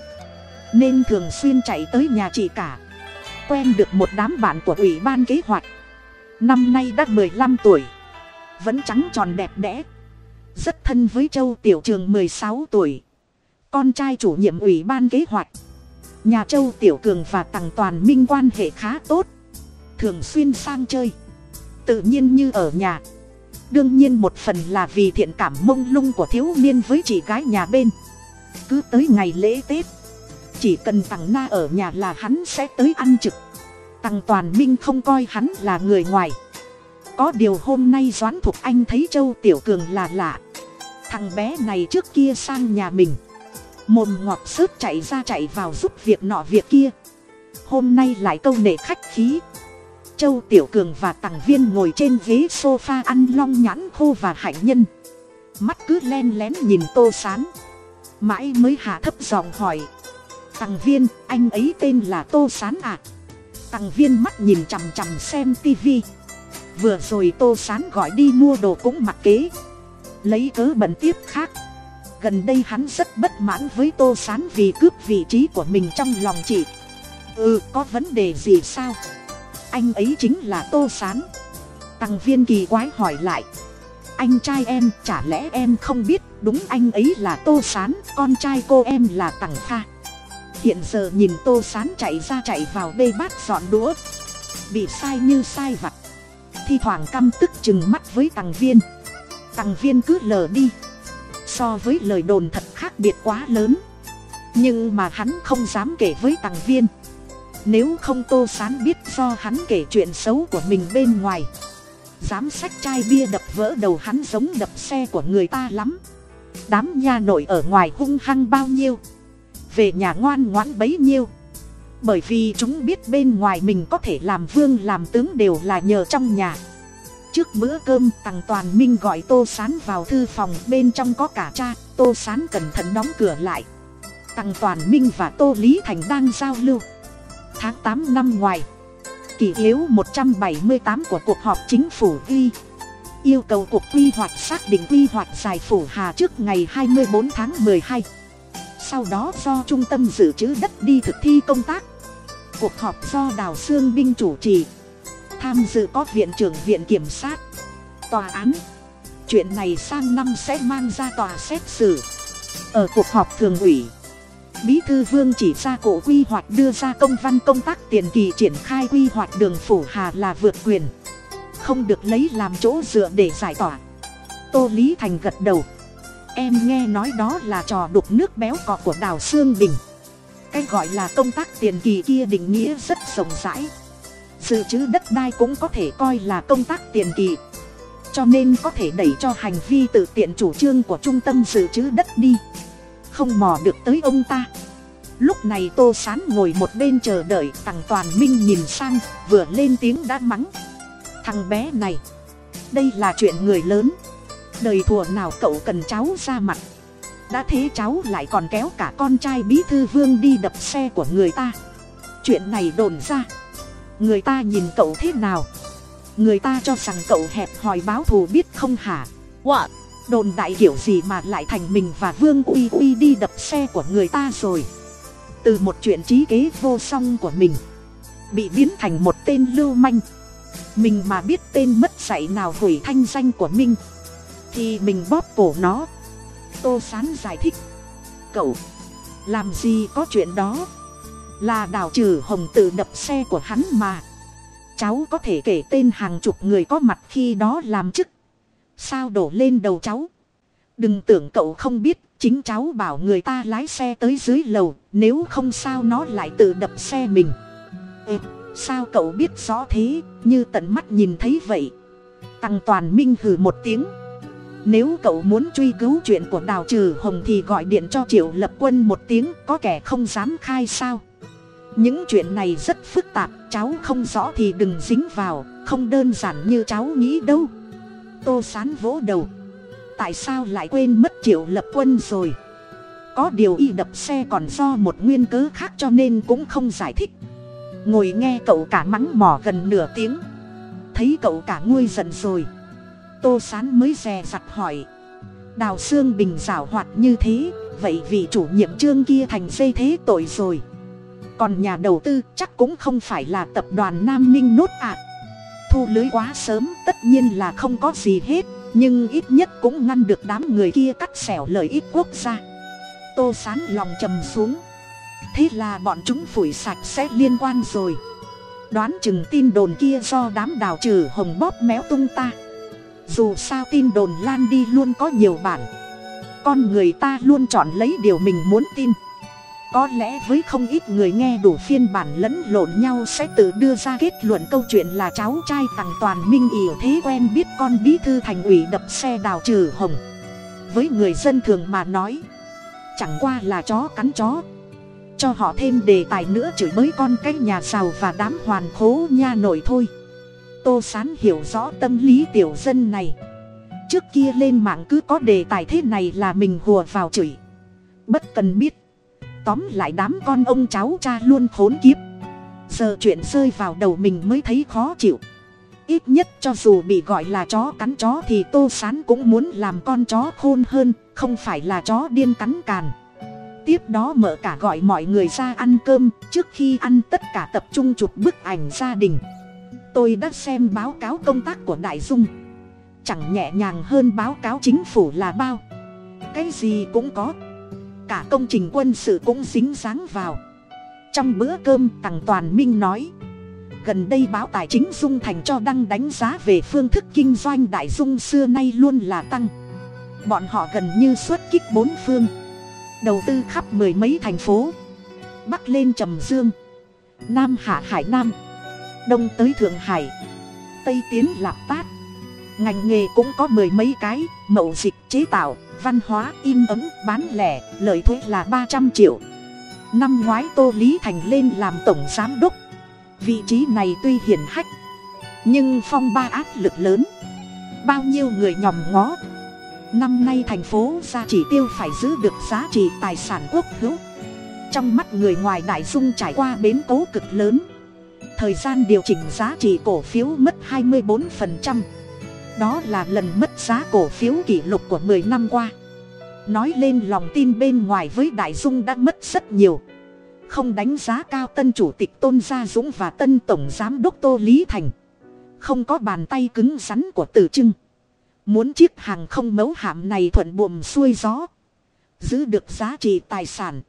nên thường xuyên chạy tới nhà chị cả. Quen được một đám bạn của ủy ban kế hoạch. Năm nay đã mười lăm tuổi, vẫn trắng tròn đẹp đẽ. Rất thân với châu tiểu trường mười sáu tuổi. Con trai chủ nhiệm ủy ban kế hoạch nhà châu tiểu cường và tằng toàn minh quan hệ khá tốt, thường xuyên sang chơi. Tự nhiên như ở nhà. Đương nhiên một phần là vì thiện cảm mông lung của thiếu niên với chị gái nhà bên. Cứ tới ngày lễ tết, chỉ cần tằng na ở nhà là hắn sẽ tới ăn trực. Tằng toàn minh không coi hắn là người ngoài. Có điều hôm nay doãn thục anh thấy châu tiểu cường là lạ. Thằng bé này trước kia sang nhà mình mồm ngọt sớt chạy ra chạy vào giúp việc nọ việc kia. Hôm nay lại câu nệ khách khí. Châu tiểu cường và tằng viên ngồi trên ghế s o f a ăn long nhãn khô và hạnh nhân. Mắt cứ len lén nhìn tô sán. Mãi mới hạ thấp giọng hỏi. Tằng viên, anh ấy tên là tô sán à? Tằng viên mắt nhìn chằm chằm xem tivi. Vừa rồi tô sán gọi đi mua đồ cũng mặc kế lấy cớ bận tiếp khác gần đây hắn rất bất mãn với tô sán vì cướp vị trí của mình trong lòng chị. Ừ có vấn đề gì sao? Anh ấy chính là tô sán. Tăng viên kỳ quái hỏi lại. Anh trai em, chả lẽ em không biết, đúng anh ấy là tô sán, con trai cô em là tằng kha. hiện giờ nhìn tô sán chạy ra chạy vào bê bát dọn đũa. Bị sai như sai vặt. Thi thoảng căm tức chừng mắt với tằng viên. Tằng viên cứ lờ đi so với lời đồn thật khác biệt quá lớn. Nhưng mà hắn không dám kể với tằng viên. Nếu không tô sán biết do hắn kể chuyện xấu của mình bên ngoài dám xách chai bia đập vỡ đầu hắn giống đập xe của người ta lắm. Đám nha nội ở ngoài hung hăng bao nhiêu, về nhà ngoan ngoãn bấy nhiêu. Bởi vì chúng biết bên ngoài mình có thể làm vương làm tướng đều là nhờ trong nhà trước bữa cơm, tằng toàn minh gọi tô sán vào thư phòng, bên trong có cả cha, tô sán cẩn thận đóng cửa lại. Tằng toàn minh và tô lý thành đang giao lưu. Tháng tám năm ngoài, kỷ yếu một trăm bảy mươi tám của cuộc họp chính phủ ghi. Yêu cầu cuộc quy hoạch xác định quy hoạch giải phủ hà trước ngày hai mươi bốn tháng m ộ ư ơ i hai. Sau đó do trung tâm dự trữ đất đi thực thi công tác. Cuộc họp do đào sương binh chủ trì tham dự có viện trưởng viện kiểm sát, tòa án. Chuyện này sang năm sẽ mang ra tòa xét xử. Ở cuộc họp thường ủy, bí thư vương chỉ ra cổ quy hoạch đưa ra công văn công tác tiền kỳ triển khai quy hoạch đường phủ hà là vượt quyền, không được lấy làm chỗ dựa để giải tỏa. Tô lý thành gật đầu. Em nghe nói đó là trò đục nước béo cọ của đào sương bình. Cái gọi là công tác tiền kỳ kia định nghĩa rất rộng rãi dự trữ đất đai cũng có thể coi là công tác tiền kỳ. Cho nên có thể đẩy cho hành vi tự tiện chủ trương của trung tâm dự trữ đất đi. Không mò được tới ông ta. Lúc này tô sán ngồi một bên chờ đợi, thằng toàn minh nhìn sang, vừa lên tiếng đã mắng. Thằng bé này, đây là chuyện người lớn. Đời thùa nào cậu cần cháu ra mặt. Đã thế cháu lại còn kéo cả con trai bí thư vương đi đập xe của người ta. Chuyện này đồn ra người ta nhìn cậu thế nào? Người ta cho rằng cậu hẹp hòi báo thù biết không hả? What? Đồn đại kiểu gì mà lại thành mình và vương uy uy đi đập xe của người ta rồi? Từ một chuyện trí kế vô song của mình bị biến thành một tên lưu manh. Mình mà biết tên mất dạy nào hủy thanh danh của minh thì mình bóp cổ nó. Tô sán giải thích cậu làm gì có chuyện đó là đào trừ hồng tự đập xe của hắn mà. Cháu có thể kể tên hàng chục người có mặt khi đó làm chức. Sao đổ lên đầu cháu? Đừng tưởng cậu không biết chính cháu bảo người ta lái xe tới dưới lầu nếu không sao nó lại tự đập xe mình. Ê, sao cậu biết rõ thế như tận mắt nhìn thấy vậy? Tăng toàn minh hừ một tiếng. Nếu cậu muốn truy cứu chuyện của đào trừ hồng thì gọi điện cho triệu lập quân một tiếng có kẻ không dám khai sao? Những chuyện này rất phức tạp, cháu không rõ thì đừng dính vào, không đơn giản như cháu nghĩ đâu. Tô sán vỗ đầu. Tại sao lại quên mất triệu lập quân rồi? Có điều y đập xe còn do một nguyên cớ khác cho nên cũng không giải thích. Ngồi nghe cậu cả mắng mỏ gần nửa tiếng. Thấy cậu cả nguôi giận rồi. Tô sán mới dè dặt hỏi. Đào xương bình giảo hoạt như thế, vậy vì chủ nhiệm trương kia thành dây thế tội rồi còn nhà đầu tư, chắc cũng không phải là tập đoàn nam ninh nốt ạ. À thu lưới quá sớm, tất nhiên là không có gì hết, nhưng ít nhất cũng ngăn được đám người kia cắt xẻo lợi ích quốc gia. Tô sán lòng trầm xuống. Thế là bọn chúng phủi sạch sẽ liên quan rồi. Đoán chừng tin đồn kia do đám đào trừ hồng bóp méo tung ta. Dù sao tin đồn lan đi luôn có nhiều bản. Con người ta luôn chọn lấy điều mình muốn tin có lẽ với không ít người nghe đủ phiên bản lẫn lộn nhau sẽ tự đưa ra kết luận câu chuyện là cháu trai tằng toàn minh ỉ thế quen biết con bí thư thành ủy đập xe đào trừ hồng. Với người dân thường mà nói, chẳng qua là chó cắn chó. Cho họ thêm đề tài nữa chửi bới con cái nhà giàu và đám hoàn khố nha nổi thôi. Tô sán hiểu rõ tâm lý tiểu dân này. Trước kia lên mạng cứ có đề tài thế này là mình hùa vào chửi. Bất cần biết tóm lại đám con ông cháu cha luôn khốn kiếp. Giờ chuyện rơi vào đầu mình mới thấy khó chịu. Ít nhất cho dù bị gọi là chó cắn chó thì tô sán cũng muốn làm con chó khôn hơn, không phải là chó điên cắn càn. Tiếp đó mở cả gọi mọi người ra ăn cơm, trước khi ăn tất cả tập trung chụp bức ảnh gia đình. Tôi đã xem báo cáo công tác của đại dung. Chẳng nhẹ nhàng hơn báo cáo chính phủ là bao. Cái gì cũng có cả công trình quân sự cũng dính dáng vào. Trong bữa cơm, tằng toàn minh nói, gần đây báo tài chính dung thành cho đăng đánh giá về phương thức kinh doanh đại dung xưa nay luôn là tăng. Bọn họ gần như xuất kích bốn phương, đầu tư khắp mười mấy thành phố. Bắc lên trầm dương, nam hạ hải nam, đông tới thượng hải, tây tiến lạp tát ngành nghề cũng có mười mấy cái, mậu dịch, chế tạo, văn hóa, in ấm, bán lẻ, lợi thuế là ba trăm triệu. Năm ngoái tô lý thành lên làm tổng giám đốc. Vị trí này tuy hiển hách, nhưng phong ba áp lực lớn. Bao nhiêu người nhòm ngó. Năm nay thành phố ra chỉ tiêu phải giữ được giá trị tài sản quốc hữu. Trong mắt người ngoài đại dung trải qua bến cố cực lớn. Thời gian điều chỉnh giá trị cổ phiếu mất 24% đó là lần mất giá cổ phiếu kỷ lục của 10 năm qua. Nói lên lòng tin bên ngoài với đại dung đã mất rất nhiều. Không đánh giá cao tân chủ tịch tôn gia dũng và tân tổng giám đốc tô lý thành. Không có bàn tay cứng rắn của tử trưng. Muốn chiếc hàng không mấu hạm này thuận buồm xuôi gió. Giữ được giá trị tài sản.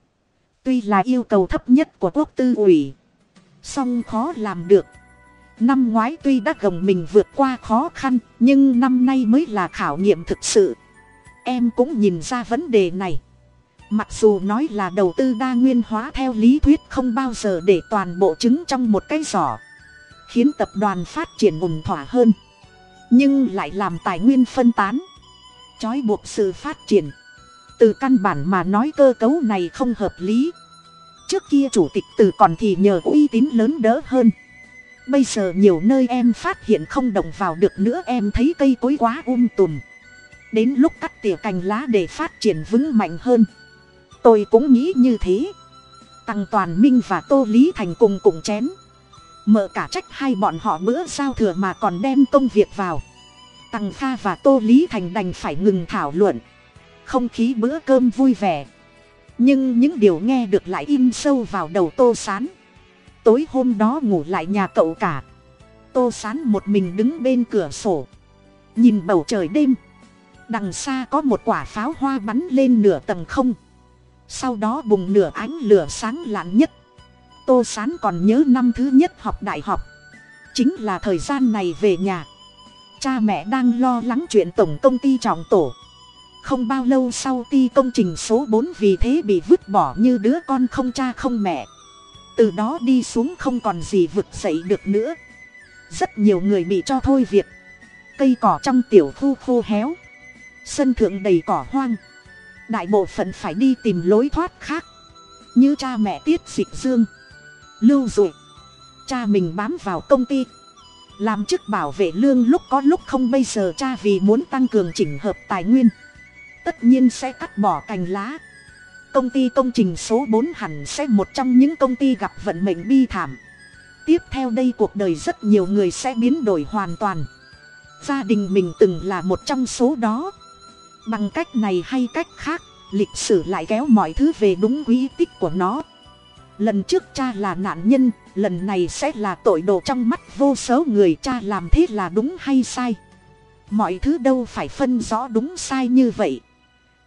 Tuy là yêu cầu thấp nhất của quốc tư ủy. Song khó làm được năm ngoái tuy đã gồng mình vượt qua khó khăn, nhưng năm nay mới là khảo nghiệm thực sự. Em cũng nhìn ra vấn đề này. Mặc dù nói là đầu tư đa nguyên hóa theo lý thuyết không bao giờ để toàn bộ trứng trong một cái giỏ, khiến tập đoàn phát triển ủng thỏa hơn, nhưng lại làm tài nguyên phân tán, trói buộc sự phát triển. Từ căn bản mà nói cơ cấu này không hợp lý. Trước kia chủ tịch từ còn thì nhờ uy tín lớn đỡ hơn bây giờ nhiều nơi em phát hiện không động vào được nữa, em thấy cây cối quá um tùm. Đến lúc cắt tỉa cành lá để phát triển vững mạnh hơn. Tôi cũng nghĩ như thế. Tăng toàn minh và tô lý thành cùng cùng chén. Mở cả trách hai bọn họ bữa giao thừa mà còn đem công việc vào. Tăng kha và tô lý thành đành phải ngừng thảo luận. Không khí bữa cơm vui vẻ. Nhưng những điều nghe được lại in sâu vào đầu tô sán tối hôm đó ngủ lại nhà cậu cả. Tô sán một mình đứng bên cửa sổ. Nhìn bầu trời đêm. Đằng xa có một quả pháo hoa bắn lên nửa tầng không. Sau đó bùng nửa ánh lửa sáng lạn nhất. Tô sán còn nhớ năm thứ nhất học đại học. Chính là thời gian này về nhà. Cha mẹ đang lo lắng chuyện tổng công ty trọng tổ. Không bao lâu sau ti công trình số bốn vì thế bị vứt bỏ như đứa con không cha không mẹ từ đó đi xuống không còn gì vực dậy được nữa. Rất nhiều người bị cho thôi việc. Cây cỏ trong tiểu khu khô héo. Sân thượng đầy cỏ hoang. Đại bộ phận phải đi tìm lối thoát khác. Như cha mẹ tiết dịch dương. Lưu dụ. Cha mình bám vào công ty. Làm chức bảo vệ lương lúc có lúc không. Bây giờ cha vì muốn tăng cường chỉnh hợp tài nguyên. Tất nhiên sẽ cắt bỏ cành lá công ty công trình số bốn hẳn sẽ một trong những công ty gặp vận mệnh bi thảm. Tiếp theo đây cuộc đời rất nhiều người sẽ biến đổi hoàn toàn. Gia đình mình từng là một trong số đó. Bằng cách này hay cách khác, lịch sử lại kéo mọi thứ về đúng quỹ tích của nó. Lần trước cha là nạn nhân, lần này sẽ là tội đồ trong mắt vô số người cha làm thế là đúng hay sai? Mọi thứ đâu phải phân rõ đúng sai như vậy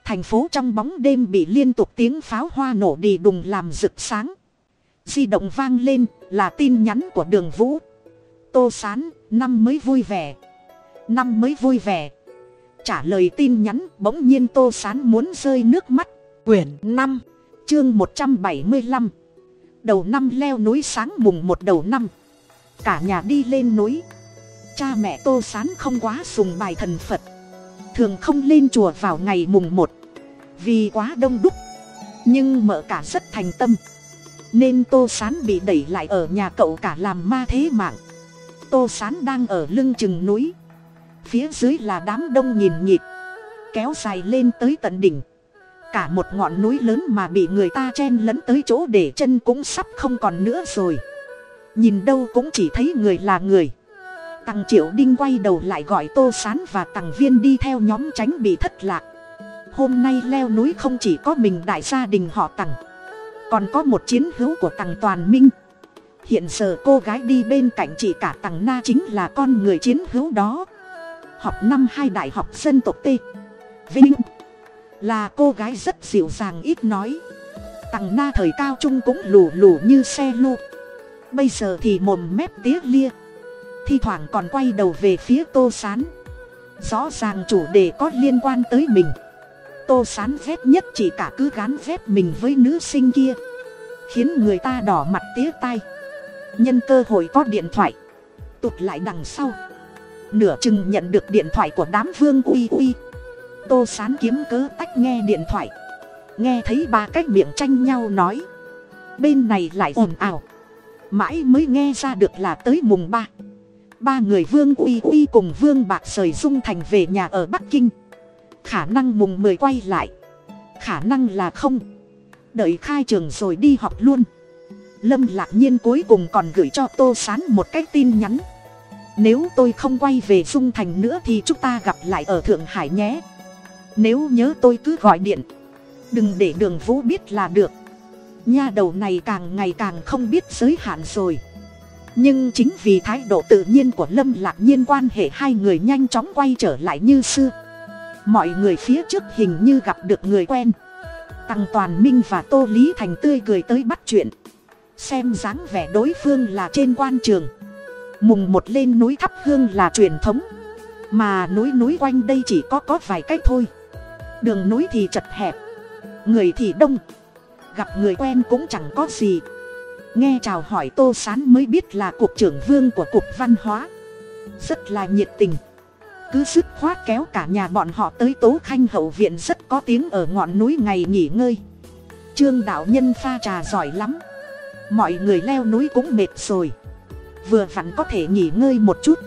thành phố trong bóng đêm bị liên tục tiếng pháo hoa nổ đi đùng làm rực sáng. Di động vang lên, là tin nhắn của đường vũ. Tô sán, năm mới vui vẻ. Năm mới vui vẻ. Trả lời tin nhắn, bỗng nhiên tô sán muốn rơi nước mắt. Quyển năm, chương một trăm bảy mươi lăm. Đầu năm leo núi sáng mùng một đầu năm. Cả nhà đi lên núi. Cha mẹ tô sán không quá sùng bài thần phật thường không lên chùa vào ngày mùng một. Vì quá đông đúc, nhưng mợ cả rất thành tâm. Nên tô sán bị đẩy lại ở nhà cậu cả làm ma thế mạng. Tô sán đang ở lưng chừng núi. Phía dưới là đám đông nhìn nhịp kéo dài lên tới tận đỉnh. Cả một ngọn núi lớn mà bị người ta chen lẫn tới chỗ để chân cũng sắp không còn nữa rồi. Nhìn đâu cũng chỉ thấy người là người tằng triệu đinh quay đầu lại gọi tô sán và tằng viên đi theo nhóm tránh bị thất lạc. Hôm nay leo núi không chỉ có mình đại gia đình họ tằng, còn có một chiến hữu của tằng toàn minh. Hiện giờ cô gái đi bên cạnh chị cả tằng na chính là con người chiến hữu đó. Học năm hai đại học dân tộc t. Vinh là cô gái rất dịu dàng ít nói. Tằng na thời cao trung cũng lù lù như xe lu bây giờ thì mồm mép tía lia thi thoảng còn quay đầu về phía tô s á n rõ ràng chủ đề có liên quan tới mình. Tô s á n ghét nhất chỉ cả cứ gán ghét mình với nữ sinh kia. Khiến người ta đỏ mặt tía tai. Nhân cơ hội có điện thoại. Tụt lại đằng sau. Nửa chừng nhận được điện thoại của đám vương uy uy. Tô s á n kiếm cớ tách nghe điện thoại. Nghe thấy ba cái miệng tranh nhau nói. Bên này lại ồn ào. Mãi mới nghe ra được là tới mùng ba ba người vương uy uy cùng vương bạc rời dung thành về nhà ở bắc kinh. Khả năng mùng mười quay lại. Khả năng là không. Đợi khai trường rồi đi học luôn. Lâm lạc nhiên cuối cùng còn gửi cho tô s á n một cái tin nhắn. Nếu tôi không quay về dung thành nữa thì chúng ta gặp lại ở thượng hải nhé. Nếu nhớ tôi cứ gọi điện. Đừng để đường vũ biết là được. Nha đầu này càng ngày càng không biết giới hạn rồi nhưng chính vì thái độ tự nhiên của lâm lạc nhiên quan hệ hai người nhanh chóng quay trở lại như xưa. Mọi người phía trước hình như gặp được người quen. Tăng toàn minh và tô lý thành tươi cười tới bắt chuyện. Xem dáng vẻ đối phương là trên quan trường. Mùng một lên núi thắp hương là truyền thống. Mà núi núi quanh đây chỉ có có vài cách thôi. Đường núi thì chật hẹp. Người thì đông. Gặp người quen cũng chẳng có gì nghe chào hỏi tô s á n mới biết là cục trưởng vương của cục văn hóa. Rất là nhiệt tình. Cứ dứt khoát kéo cả nhà bọn họ tới tố khanh hậu viện rất có tiếng ở ngọn núi ngày nghỉ ngơi. Trương đạo nhân pha trà giỏi lắm. Mọi người leo núi cũng mệt rồi. Vừa vặn có thể nghỉ ngơi một chút.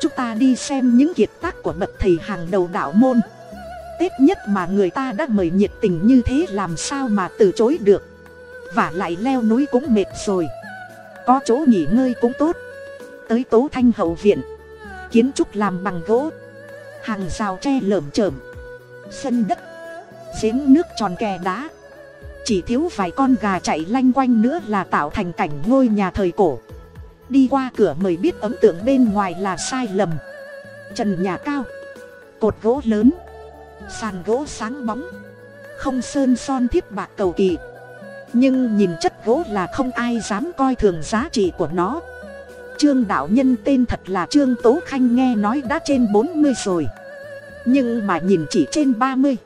Chúng ta đi xem những kiệt tác của bậc thầy hàng đầu đạo môn. Tết nhất mà người ta đã mời nhiệt tình như thế làm sao mà từ chối được và lại leo núi cũng mệt rồi. Có chỗ nghỉ ngơi cũng tốt. Tới tố thanh hậu viện. Kiến trúc làm bằng gỗ. Hàng rào tre lởm chởm. Sân đất. Giếng nước tròn kè đá. Chỉ thiếu vài con gà chạy lanh quanh nữa là tạo thành cảnh ngôi nhà thời cổ. Đi qua cửa mời biết ấn tượng bên ngoài là sai lầm. Trần nhà cao. Cột gỗ lớn. Sàn gỗ sáng bóng. Không sơn son thiếp bạc cầu kỳ nhưng nhìn chất gỗ là không ai dám coi thường giá trị của nó. Trương đạo nhân tên thật là trương tố khanh nghe nói đã trên bốn mươi rồi. Nhưng mà nhìn chỉ trên ba mươi.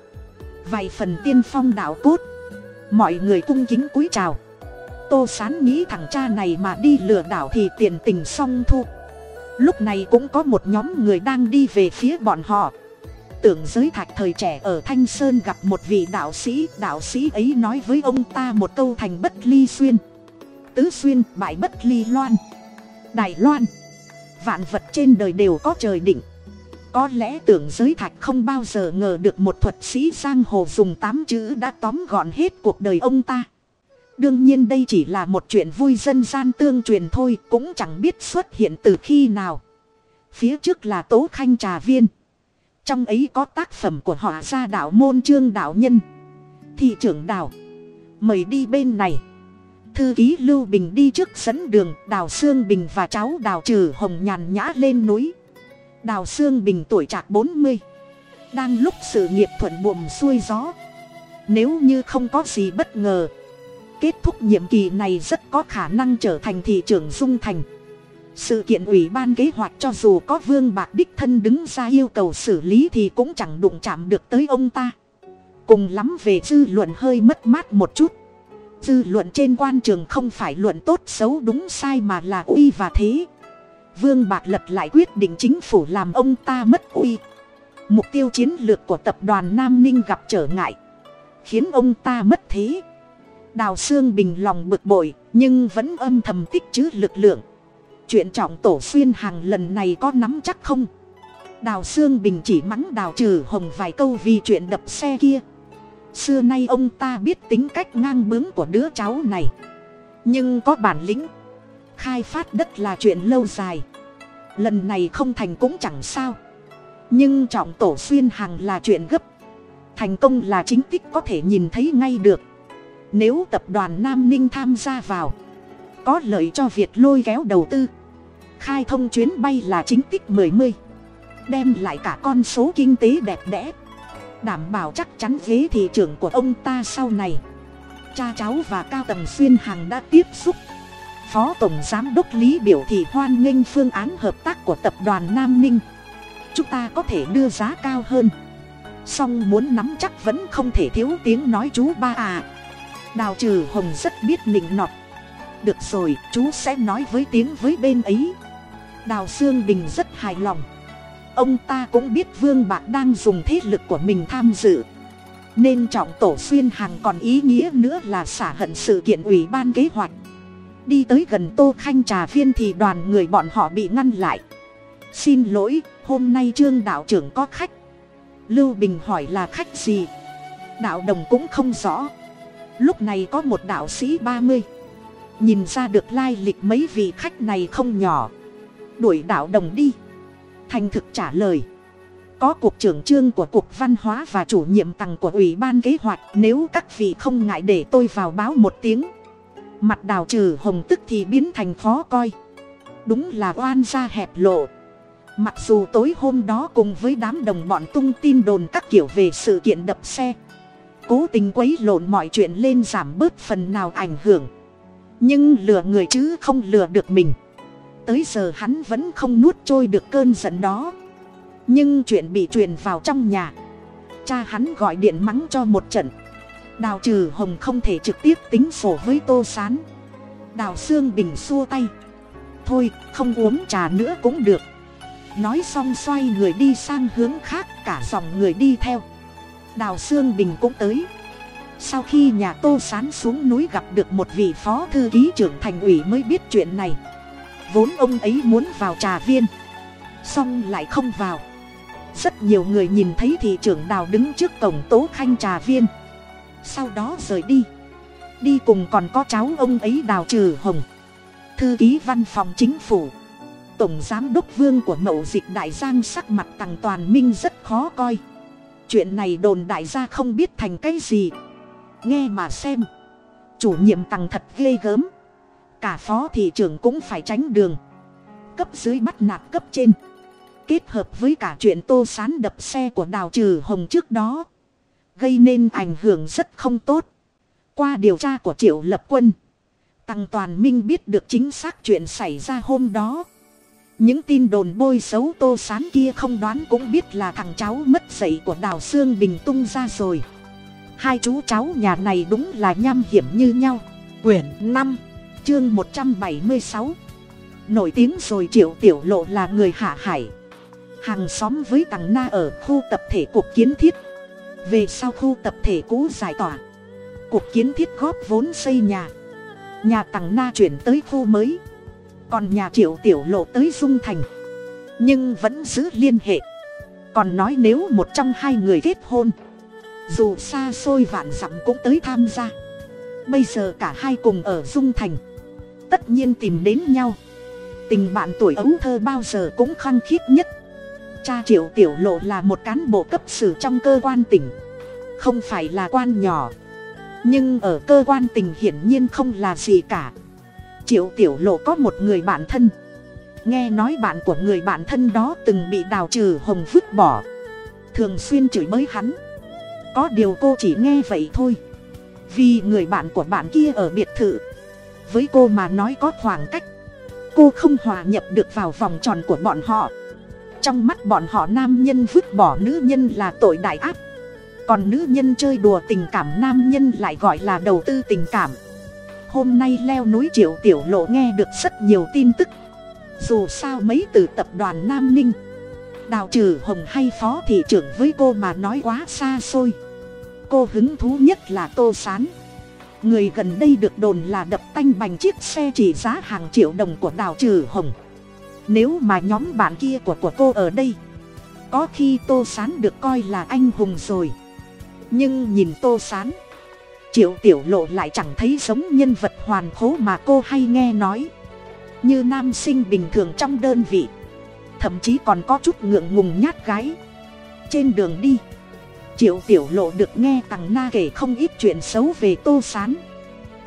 Vài phần tiên phong đạo cốt. Mọi người cung kính cúi chào. Tô sán nghĩ thằng cha này mà đi lừa đảo thì tiền tình song thu. Lúc này cũng có một nhóm người đang đi về phía bọn họ tưởng giới thạch thời trẻ ở thanh sơn gặp một vị đạo sĩ. Đạo sĩ ấy nói với ông ta một câu thành bất ly xuyên. Tứ xuyên, bại bất ly loan. Đài loan, vạn vật trên đời đều có trời định. Có lẽ tưởng giới thạch không bao giờ ngờ được một thuật sĩ giang hồ dùng tám chữ đã tóm gọn hết cuộc đời ông ta. Đương nhiên đây chỉ là một chuyện vui dân gian tương truyền thôi, cũng chẳng biết xuất hiện từ khi nào. Phía trước là tố khanh trà viên trong ấy có tác phẩm của họ gia đạo môn trương đạo nhân. Thị trưởng đào, mời đi bên này. Thư ký lưu bình đi trước dẫn đường, đào sương bình và cháu đào trừ hồng nhàn nhã lên núi. Đào sương bình tuổi trạc bốn mươi, đang lúc sự nghiệp thuận buồm xuôi gió. Nếu như không có gì bất ngờ, kết thúc nhiệm kỳ này rất có khả năng trở thành thị trưởng dung thành sự kiện ủy ban kế hoạch cho dù có vương bạc đích thân đứng ra yêu cầu xử lý thì cũng chẳng đụng chạm được tới ông ta. Cùng lắm về dư luận hơi mất mát một chút. Dư luận trên quan trường không phải luận tốt xấu đúng sai mà là uy và thế. Vương bạc lật lại quyết định chính phủ làm ông ta mất uy. Mục tiêu chiến lược của tập đoàn nam ninh gặp trở ngại. Khiến ông ta mất thế. Đào sương bình lòng bực bội, nhưng vẫn âm thầm tích chữ lực lượng chuyện trọng tổ xuyên hàng lần này có nắm chắc không? Đào sương bình chỉ mắng đào trừ hồng vài câu vì chuyện đập xe kia. Xưa nay ông ta biết tính cách ngang bướng của đứa cháu này. Nhưng có bản lĩnh. Khai phát đất là chuyện lâu dài. Lần này không thành cũng chẳng sao. Nhưng trọng tổ xuyên hàng là chuyện gấp. Thành công là chính tích có thể nhìn thấy ngay được. Nếu tập đoàn nam ninh tham gia vào, có lợi cho việc lôi kéo đầu tư khai thông chuyến bay là chính tích mười mươi. Đem lại cả con số kinh tế đẹp đẽ. Đảm bảo chắc chắn ghế thị trường của ông ta sau này. Cha cháu và cao tầng xuyên hàng đã tiếp xúc. Phó tổng giám đốc lý biểu thị hoan nghênh phương án hợp tác của tập đoàn nam ninh. Chúng ta có thể đưa giá cao hơn. Song muốn nắm chắc vẫn không thể thiếu tiếng nói chú ba à. Đào trừ hồng rất biết nịnh nọt. Được rồi, chú sẽ nói với tiếng với bên ấy đào sương bình rất hài lòng. Ông ta cũng biết vương bạc đang dùng thế lực của mình tham dự. Nên trọng tổ xuyên hàng còn ý nghĩa nữa là xả hận sự kiện ủy ban kế hoạch. Đi tới gần tô khanh trà viên thì đoàn người bọn họ bị ngăn lại. Xin lỗi, hôm nay trương đạo trưởng có khách. Lưu bình hỏi là khách gì? Đạo đồng cũng không rõ. Lúc này có một đạo sĩ ba mươi. Nhìn ra được lai lịch mấy vị khách này không nhỏ đuổi đạo đồng đi. Thành thực trả lời. Có cục trưởng trương của cục văn hóa và chủ nhiệm tầng của ủy ban kế hoạch, nếu các vị không ngại để tôi vào báo một tiếng. Mặt đào trừ hồng tức thì biến thành khó coi. Đúng là oan gia hẹp lộ. Mặc dù tối hôm đó cùng với đám đồng bọn tung tin đồn các kiểu về sự kiện đập xe, cố tình quấy lộn mọi chuyện lên giảm bớt phần nào ảnh hưởng. Nhưng lừa người chứ không lừa được mình tới giờ hắn vẫn không nuốt trôi được cơn giận đó. Nhưng chuyện bị truyền vào trong nhà. Cha hắn gọi điện mắng cho một trận. Đào trừ hồng không thể trực tiếp tính sổ với tô s á n đào xương bình xua tay. Thôi, không uống trà nữa cũng được. Nói xong xoay người đi sang hướng khác, cả dòng người đi theo. Đào xương bình cũng tới. Sau khi nhà tô s á n xuống núi gặp được một vị phó thư ký trưởng thành ủy mới biết chuyện này vốn ông ấy muốn vào trà viên. Xong lại không vào. Rất nhiều người nhìn thấy thị trưởng đào đứng trước cổng tố khanh trà viên. Sau đó rời đi. Đi cùng còn có cháu ông ấy đào trừ hồng. Thư ký văn phòng chính phủ. Tổng giám đốc vương của mậu dịch đại giang sắc mặt tằng toàn minh rất khó coi. Chuyện này đồn đại gia không biết thành cái gì. Nghe mà xem. Chủ nhiệm tằng thật ghê gớm cả phó thị trưởng cũng phải tránh đường. Cấp dưới bắt nạt cấp trên. Kết hợp với cả chuyện tô sán đập xe của đào trừ hồng trước đó. Gây nên ảnh hưởng rất không tốt. Qua điều tra của triệu lập quân, tăng toàn minh biết được chính xác chuyện xảy ra hôm đó. Những tin đồn bôi xấu tô sán kia không đoán cũng biết là thằng cháu mất dậy của đào sương bình tung ra rồi. Hai chú cháu nhà này đúng là nham hiểm như nhau. Quyển năm chương một trăm bảy mươi sáu. Nổi tiếng rồi triệu tiểu lộ là người hạ hải. Hàng xóm với tằng na ở khu tập thể cục kiến thiết. Về sau khu tập thể cũ giải tỏa. Cuộc kiến thiết góp vốn xây nhà. Nhà tằng na chuyển tới khu mới. Còn nhà triệu tiểu lộ tới dung thành. Nhưng vẫn giữ liên hệ. Còn nói nếu một trong hai người kết hôn, dù xa xôi vạn dặm cũng tới tham gia. Bây giờ cả hai cùng ở dung thành tất nhiên tìm đến nhau. Tình bạn tuổi ấu thơ bao giờ cũng khăng khít nhất. Cha triệu tiểu lộ là một cán bộ cấp sử trong cơ quan tỉnh. Không phải là quan nhỏ. Nhưng ở cơ quan tỉnh hiển nhiên không là gì cả. Triệu tiểu lộ có một người bạn thân. Nghe nói bạn của người bạn thân đó từng bị đào trừ hồng vứt bỏ. Thường xuyên chửi bới hắn. Có điều cô chỉ nghe vậy thôi. Vì người bạn của bạn kia ở biệt thự với cô mà nói có khoảng cách. Cô không hòa nhập được vào vòng tròn của bọn họ. Trong mắt bọn họ nam nhân vứt bỏ nữ nhân là tội đại ác. Còn nữ nhân chơi đùa tình cảm nam nhân lại gọi là đầu tư tình cảm. Hôm nay leo núi triệu tiểu lộ nghe được rất nhiều tin tức. Dù sao mấy từ tập đoàn nam ninh, đào trừ hồng hay phó thị trưởng với cô mà nói quá xa xôi. Cô hứng thú nhất là tô s á n người gần đây được đồn là đập tanh bành chiếc xe trị giá hàng triệu đồng của đào trừ hồng. Nếu mà nhóm bạn kia của của cô ở đây, có khi tô sán được coi là anh hùng rồi. Nhưng nhìn tô sán, triệu tiểu lộ lại chẳng thấy giống nhân vật hoàn khố mà cô hay nghe nói. Như nam sinh bình thường trong đơn vị, thậm chí còn có chút ngượng ngùng nhát gái. Trên đường đi triệu tiểu lộ được nghe tằng na kể không ít chuyện xấu về tô sán.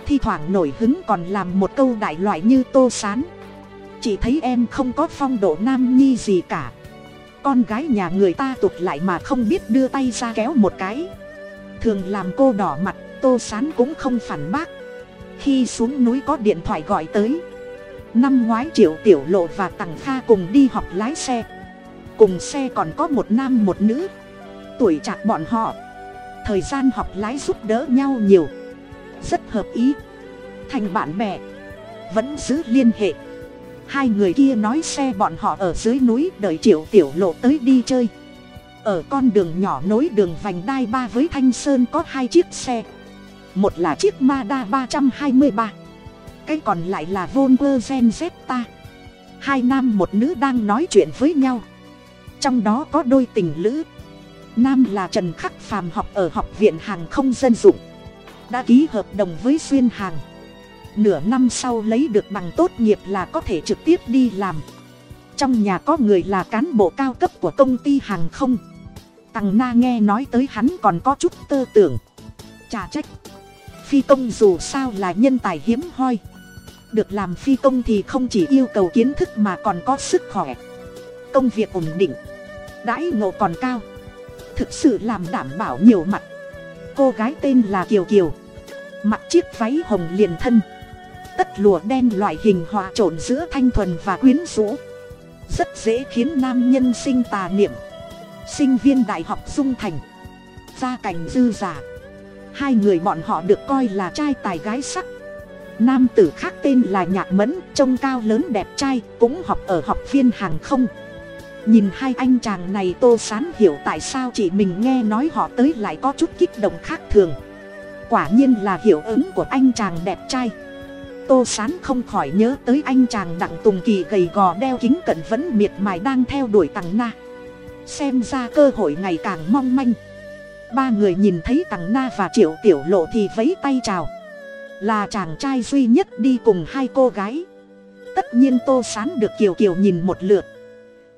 Thi thoảng nổi hứng còn làm một câu đại loại như tô sán. Chị thấy em không có phong độ nam nhi gì cả. Con gái nhà người ta tụt lại mà không biết đưa tay ra kéo một cái. Thường làm cô đỏ mặt, tô sán cũng không phản bác. Khi xuống núi có điện thoại gọi tới. Năm ngoái triệu tiểu lộ và tằng kha cùng đi học lái xe. Cùng xe còn có một nam một nữ tuổi chạc bọn họ. Thời gian học lái giúp đỡ nhau nhiều. Rất hợp ý. Thành bạn bè. Vẫn giữ liên hệ. Hai người kia nói xe bọn họ ở dưới núi đợi triệu tiểu lộ tới đi chơi. Ở con đường nhỏ nối đường vành đai ba với thanh sơn có hai chiếc xe. Một là chiếc Mazda ba trăm hai mươi ba. Cái còn lại là Volvo Gen Zeta hai nam một nữ đang nói chuyện với nhau. Trong đó có đôi tình lữ nam là trần khắc phàm học ở học viện hàng không dân dụng. Đã ký hợp đồng với xuyên hàng. Nửa năm sau lấy được bằng tốt nghiệp là có thể trực tiếp đi làm. Trong nhà có người là cán bộ cao cấp của công ty hàng không. Tằng na nghe nói tới hắn còn có chút tơ tưởng. Chả trách. Phi công dù sao là nhân tài hiếm hoi. Được làm phi công thì không chỉ yêu cầu kiến thức mà còn có sức khỏe. Công việc ổn định. Đãi ngộ còn cao thực sự làm đảm bảo nhiều mặt. Cô gái tên là kiều kiều. Mặc chiếc váy hồng liền thân. Tất lùa đen loại hình hòa trộn giữa thanh thuần và quyến rũ. Rất dễ khiến nam nhân sinh tà niệm. Sinh viên đại học dung thành. Gia cảnh dư giả hai người bọn họ được coi là trai tài gái sắc. Nam tử khác tên là nhạc mẫn, trông cao lớn đẹp trai, cũng học ở học viên hàng không nhìn hai anh chàng này tô sán hiểu tại sao chị mình nghe nói họ tới lại có chút kích động khác thường. Quả nhiên là hiệu ứng của anh chàng đẹp trai. Tô sán không khỏi nhớ tới anh chàng đặng tùng kỳ gầy gò đeo kính cận vẫn miệt mài đang theo đuổi tằng na. Xem ra cơ hội ngày càng mong manh. Ba người nhìn thấy tằng na và triệu tiểu lộ thì vấy tay chào. Là chàng trai duy nhất đi cùng hai cô gái. Tất nhiên tô sán được kiều kiều nhìn một lượt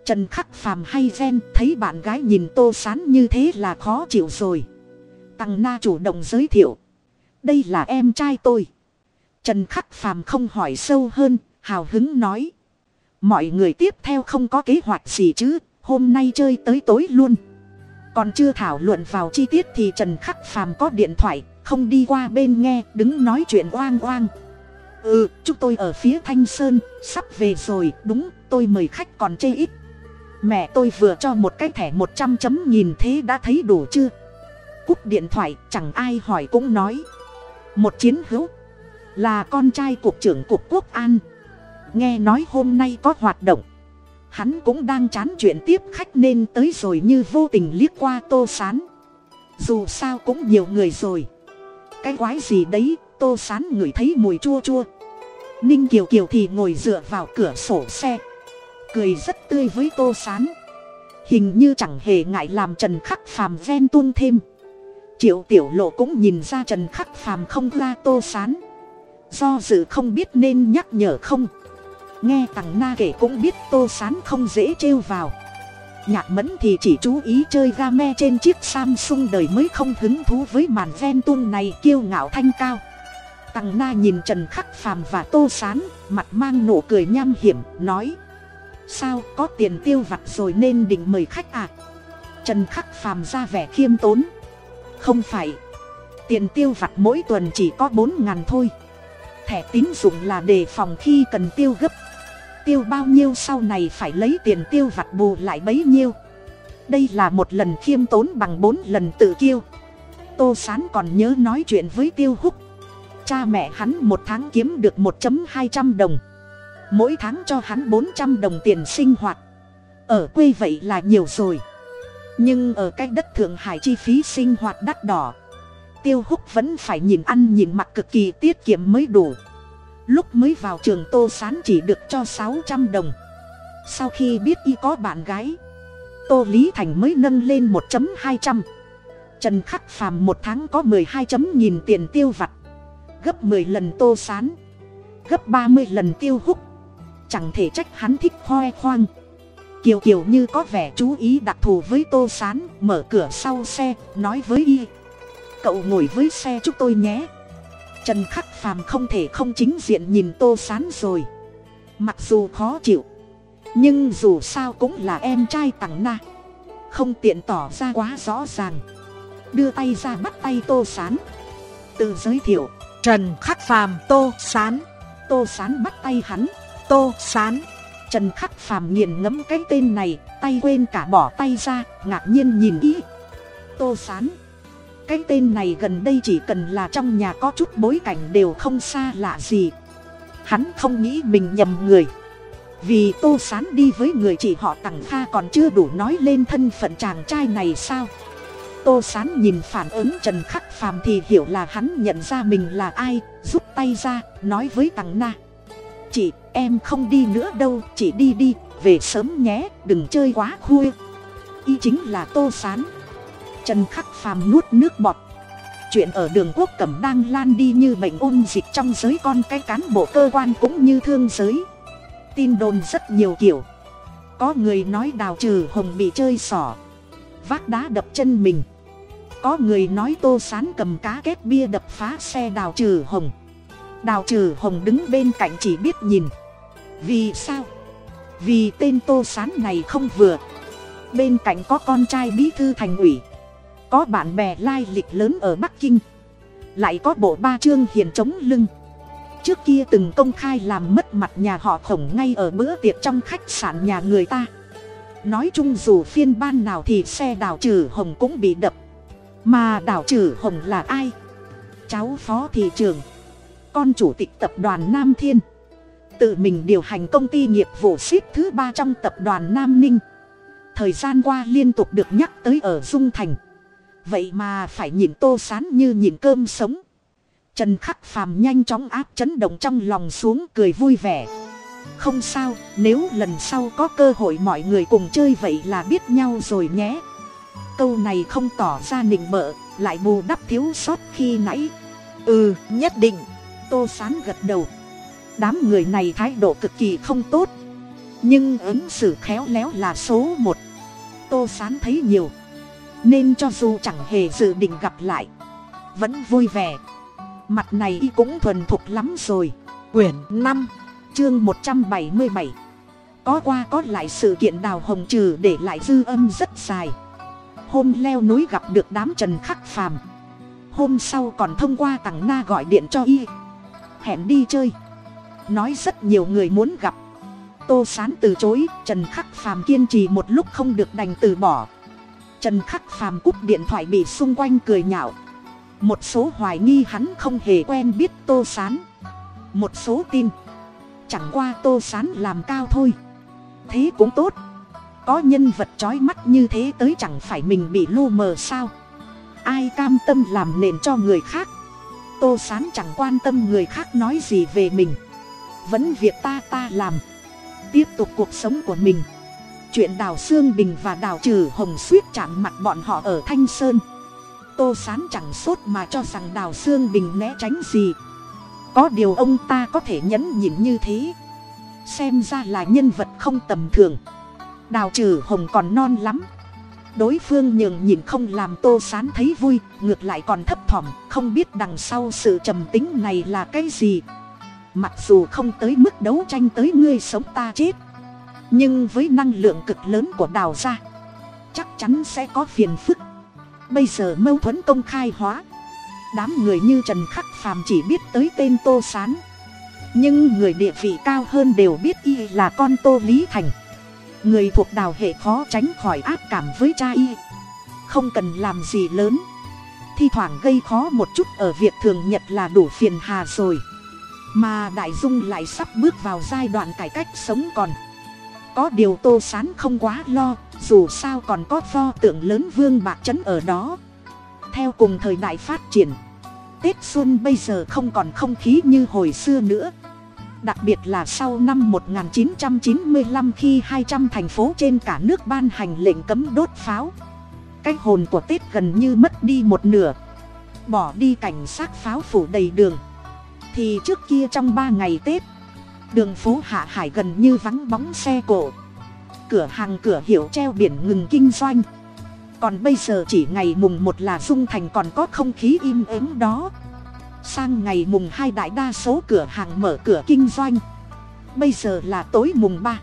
trần khắc phàm hay gen thấy bạn gái nhìn tô sán như thế là khó chịu rồi. Tăng na chủ động giới thiệu, đây là em trai tôi. Trần khắc phàm không hỏi sâu hơn, hào hứng nói, mọi người tiếp theo không có kế hoạch gì chứ, hôm nay chơi tới tối luôn. Còn chưa thảo luận vào chi tiết thì trần khắc phàm có điện thoại, không đi qua bên nghe, đứng nói chuyện oang oang. Ừ chúng tôi ở phía thanh sơn, sắp về rồi, đúng, tôi mời khách còn chê ít mẹ tôi vừa cho một cái thẻ một trăm chấm nhìn thế đã thấy đủ chưa? Cúp điện thoại, chẳng ai hỏi cũng nói. Một chiến hữu, là con trai cục trưởng cục quốc an. Nghe nói hôm nay có hoạt động. Hắn cũng đang chán chuyện tiếp khách nên tới rồi như vô tình liếc qua tô sán. Dù sao cũng nhiều người rồi. Cái quái gì đấy, tô sán ngửi thấy mùi chua chua. Ninh kiều kiều thì ngồi dựa vào cửa sổ xe cười rất tươi với tô sán. Hình như chẳng hề ngại làm trần khắc phàm ven tuôn thêm. Triệu tiểu lộ cũng nhìn ra trần khắc phàm không ra tô sán. Do dự không biết nên nhắc nhở không. Nghe tằng na kể cũng biết tô sán không dễ trêu vào. Nhạc mẫn thì chỉ chú ý chơi ga me trên chiếc samsung đời mới không hứng thú với màn ven tuôn này kiêu ngạo thanh cao. Tằng na nhìn trần khắc phàm và tô sán, mặt mang nụ cười nham hiểm, nói sao có tiền tiêu vặt rồi nên định mời khách à? Trần khắc phàm ra vẻ khiêm tốn. Không phải. Tiền tiêu vặt mỗi tuần chỉ có bốn ngàn thôi. Thẻ tín dụng là đề phòng khi cần tiêu gấp. Tiêu bao nhiêu sau này phải lấy tiền tiêu vặt bù lại bấy nhiêu. Đây là một lần khiêm tốn bằng bốn lần tự kiêu. Tô sán còn nhớ nói chuyện với tiêu húc. Cha mẹ hắn một tháng kiếm được một hai trăm đồng mỗi tháng cho hắn bốn trăm đồng tiền sinh hoạt. Ở quê vậy là nhiều rồi. Nhưng ở cái đất thượng hải chi phí sinh hoạt đắt đỏ. Tiêu húc vẫn phải nhìn ăn nhìn mặc cực kỳ tiết kiệm mới đủ. Lúc mới vào trường tô sán chỉ được cho sáu trăm đồng. Sau khi biết y có bạn gái, tô lý thành mới nâng lên một hai trăm. Trần khắc phàm một tháng có mười hai chấm nghìn tiền tiêu vặt. Gấp mười lần tô sán. Gấp ba mươi lần tiêu húc chẳng thể trách hắn thích khoe khoang. Kiều kiều như có vẻ chú ý đặc thù với tô sán, mở cửa sau xe, nói với y. Cậu ngồi với xe chúc tôi nhé. Trần khắc phàm không thể không chính diện nhìn tô sán rồi. Mặc dù khó chịu, nhưng dù sao cũng là em trai tặng na. Không tiện tỏ ra quá rõ ràng. Đưa tay ra bắt tay tô sán. Tự giới thiệu, trần khắc phàm, tô sán. Tô sán bắt tay hắn tô sán. Trần khắc phàm nghiền ngẫm cái tên này, tay quên cả bỏ tay ra, ngạc nhiên nhìn ý. Tô sán. Cái tên này gần đây chỉ cần là trong nhà có chút bối cảnh đều không xa lạ gì. Hắn không nghĩ mình nhầm người. Vì tô sán đi với người chị họ tặng kha còn chưa đủ nói lên thân phận chàng trai này sao? Tô sán nhìn phản ứng trần khắc phàm thì hiểu là hắn nhận ra mình là ai, rút tay ra, nói với tằng na. Chị em không đi nữa đâu chị đi đi, về sớm nhé, đừng chơi quá khuya. Y chính là tô sán. Trần khắc phàm nuốt nước bọt. Chuyện ở đường quốc cẩm đang lan đi như bệnh ôn dịch trong giới con cái cán bộ cơ quan cũng như thương giới. Tin đồn rất nhiều kiểu. Có người nói đào trừ hồng bị chơi xỏ vác đá đập chân mình. Có người nói tô sán cầm cá kết bia đập phá xe đào trừ hồng. Đào trừ hồng đứng bên cạnh chỉ biết nhìn vì sao? Vì tên tô sán này không vừa. Bên cạnh có con trai bí thư thành ủy. Có bạn bè lai lịch lớn ở bắc kinh. Lại có bộ ba chương hiền chống lưng. Trước kia từng công khai làm mất mặt nhà họ khổng ngay ở bữa tiệc trong khách sạn nhà người ta. Nói chung dù phiên ban nào thì xe đào trừ hồng cũng bị đập. Mà đào trừ hồng là ai? Cháu phó thị trường con chủ tịch tập đoàn nam thiên tự mình điều hành công ty nghiệp vụ ship thứ ba trong tập đoàn nam ninh. Thời gian qua liên tục được nhắc tới ở dung thành. Vậy mà phải nhìn tô sán như nhìn cơm sống. Trần khắc phàm nhanh chóng áp chấn động trong lòng xuống cười vui vẻ. Không sao, nếu lần sau có cơ hội mọi người cùng chơi vậy là biết nhau rồi nhé. Câu này không tỏ ra nịnh bợ, lại bù đắp thiếu sót khi nãy. Ừ nhất định. Tô sán gật đầu đám người này thái độ cực kỳ không tốt. Nhưng ứng xử khéo léo là số một. Tô sán thấy nhiều. Nên cho dù chẳng hề dự định gặp lại, vẫn vui vẻ. Mặt này y cũng thuần thục lắm rồi. Quyển năm, chương một trăm bảy mươi bảy. Có qua có lại sự kiện đào hồng trừ để lại dư âm rất dài. Hôm leo núi gặp được đám trần khắc phàm. Hôm sau còn thông qua tằng na gọi điện cho y. Hẹn đi chơi nói rất nhiều người muốn gặp. Tô sán từ chối, trần khắc phàm kiên trì một lúc không được đành từ bỏ. Trần khắc phàm cúp điện thoại bị xung quanh cười nhạo. Một số hoài nghi hắn không hề quen biết tô sán. Một số tin. Chẳng qua tô sán làm cao thôi. Thế cũng tốt. Có nhân vật trói mắt như thế tới chẳng phải mình bị lu mờ sao? Ai cam tâm làm nền cho người khác? Tô sán chẳng quan tâm người khác nói gì về mình vẫn việc ta ta làm. Tiếp tục cuộc sống của mình. Chuyện đào xương bình và đào trừ hồng suýt chạm mặt bọn họ ở thanh sơn. Tô sán chẳng sốt mà cho rằng đào xương bình né tránh gì. Có điều ông ta có thể nhẫn nhịn như thế. Xem ra là nhân vật không tầm thường. Đào trừ hồng còn non lắm. Đối phương nhường nhịn không làm tô sán thấy vui, ngược lại còn thấp thỏm, không biết đằng sau sự trầm tính này là cái gì mặc dù không tới mức đấu tranh tới ngươi sống ta chết, nhưng với năng lượng cực lớn của đào gia, chắc chắn sẽ có phiền phức. Bây giờ mâu thuẫn công khai hóa, đám người như trần khắc phàm chỉ biết tới tên tô s á n nhưng người địa vị cao hơn đều biết y là con tô lý thành. Người thuộc đào hệ khó tránh khỏi ác cảm với cha y, không cần làm gì lớn. Thi thoảng gây khó một chút ở việc thường nhật là đủ phiền hà rồi mà đại dung lại sắp bước vào giai đoạn cải cách sống còn. Có điều tô sán không quá lo, dù sao còn có pho tượng lớn vương bạc trấn ở đó. Theo cùng thời đại phát triển, tết xuân bây giờ không còn không khí như hồi xưa nữa. Đặc biệt là sau năm 1995 khi 200 thành phố trên cả nước ban hành lệnh cấm đốt pháo, cái hồn của tết gần như mất đi một nửa. Bỏ đi cảnh sát pháo phủ đầy đường thì trước kia trong ba ngày tết, đường phố hạ hải gần như vắng bóng xe cộ. Cửa hàng cửa hiệu treo biển ngừng kinh doanh. Còn bây giờ chỉ ngày mùng một là dung thành còn có không khí im ắng đó. Sang ngày mùng hai đại đa số cửa hàng mở cửa kinh doanh. Bây giờ là tối mùng ba.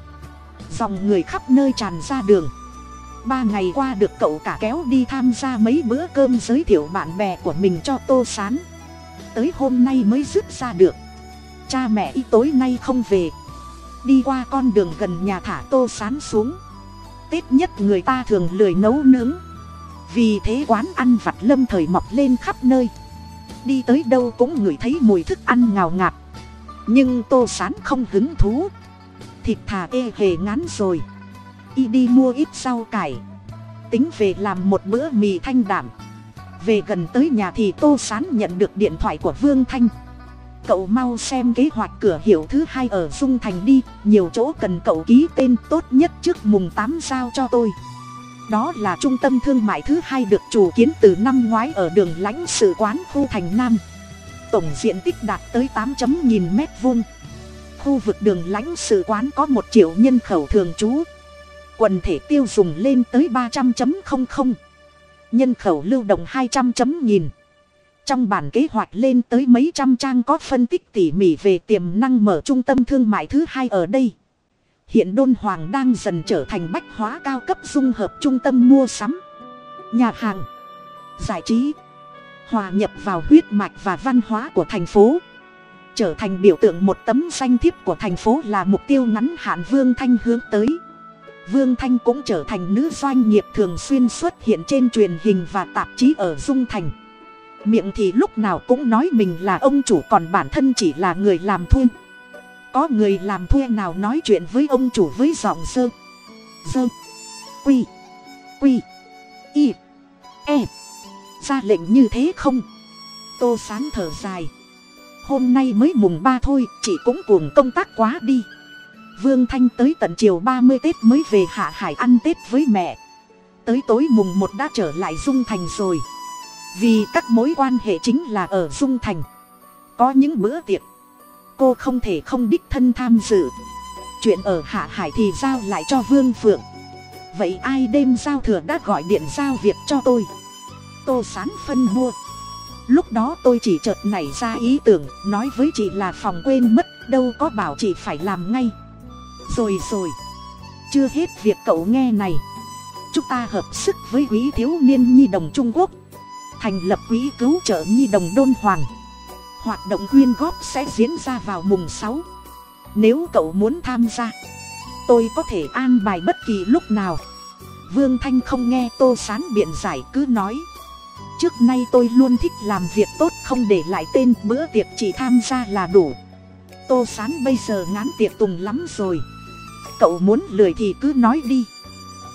Dòng người khắp nơi tràn ra đường. Ba ngày qua được cậu cả kéo đi tham gia mấy bữa cơm giới thiệu bạn bè của mình cho tô sán tới hôm nay mới dứt ra được. Cha mẹ y tối nay không về. Đi qua con đường gần nhà thả tô sán xuống. Tết nhất người ta thường lười nấu nướng. Vì thế quán ăn vặt lâm thời mọc lên khắp nơi. Đi tới đâu cũng ngửi thấy mùi thức ăn ngào ngạt. Nhưng tô sán không hứng thú. Thịt thà ê hề ngán rồi. Y đi mua ít rau cải. Tính về làm một bữa mì thanh đảm về gần tới nhà thì tô sán nhận được điện thoại của vương thanh. Cậu mau xem kế hoạch cửa hiệu thứ hai ở dung thành đi, nhiều chỗ cần cậu ký tên tốt nhất trước mùng tám giao cho tôi. Đó là trung tâm thương mại thứ hai được chủ kiến từ năm ngoái ở đường lãnh sự quán khu thành nam. Tổng diện tích đạt tới tám chấm nghìn mét vuông. Khu vực đường lãnh sự quán có một triệu nhân khẩu thường trú. Quần thể tiêu dùng lên tới ba trăm chấm không không nhân khẩu lưu động hai trăm chấm nghìn. Trong bản kế hoạch lên tới mấy trăm trang có phân tích tỉ mỉ về tiềm năng mở trung tâm thương mại thứ hai ở đây. Hiện đôn hoàng đang dần trở thành bách hóa cao cấp dung hợp trung tâm mua sắm. Nhà hàng, giải trí, hòa nhập vào huyết mạch và văn hóa của thành phố. Trở thành biểu tượng một tấm danh thiếp của thành phố là mục tiêu ngắn hạn vương thanh hướng tới vương thanh cũng trở thành nữ doanh nghiệp thường xuyên xuất hiện trên truyền hình và tạp chí ở dung thành. Miệng thì lúc nào cũng nói mình là ông chủ còn bản thân chỉ là người làm thuê. Có người làm thuê nào nói chuyện với ông chủ với giọng sơ sơ, quy quy, y e. Ra lệnh như thế không? Tô sán thở dài. Hôm nay mới mùng ba thôi, chị cũng cuồng công tác quá đi vương thanh tới tận chiều ba mươi tết mới về hạ hải ăn tết với mẹ. Tới tối mùng một đã trở lại dung thành rồi. Vì các mối quan hệ chính là ở dung thành. Có những bữa tiệc, cô không thể không đích thân tham dự. Chuyện ở hạ hải thì giao lại cho vương phượng. Vậy ai đêm giao thừa đã gọi điện giao việc cho tôi? Tô sán phân mua. Lúc đó tôi chỉ chợt nảy ra ý tưởng, nói với chị là phòng quên mất, đâu có bảo chị phải làm ngay rồi rồi. Chưa hết việc cậu nghe này. Chúng ta hợp sức với quỹ thiếu niên nhi đồng trung quốc. Thành lập quỹ cứu trợ nhi đồng đôn hoàng. Hoạt động quyên góp sẽ diễn ra vào mùng sáu. Nếu cậu muốn tham gia, tôi có thể an bài bất kỳ lúc nào. Vương thanh không nghe tô sán biện giải cứ nói. Trước nay tôi luôn thích làm việc tốt không để lại tên, bữa tiệc chỉ tham gia là đủ. Tô sán bây giờ ngán tiệc tùng lắm rồi cậu muốn lười thì cứ nói đi.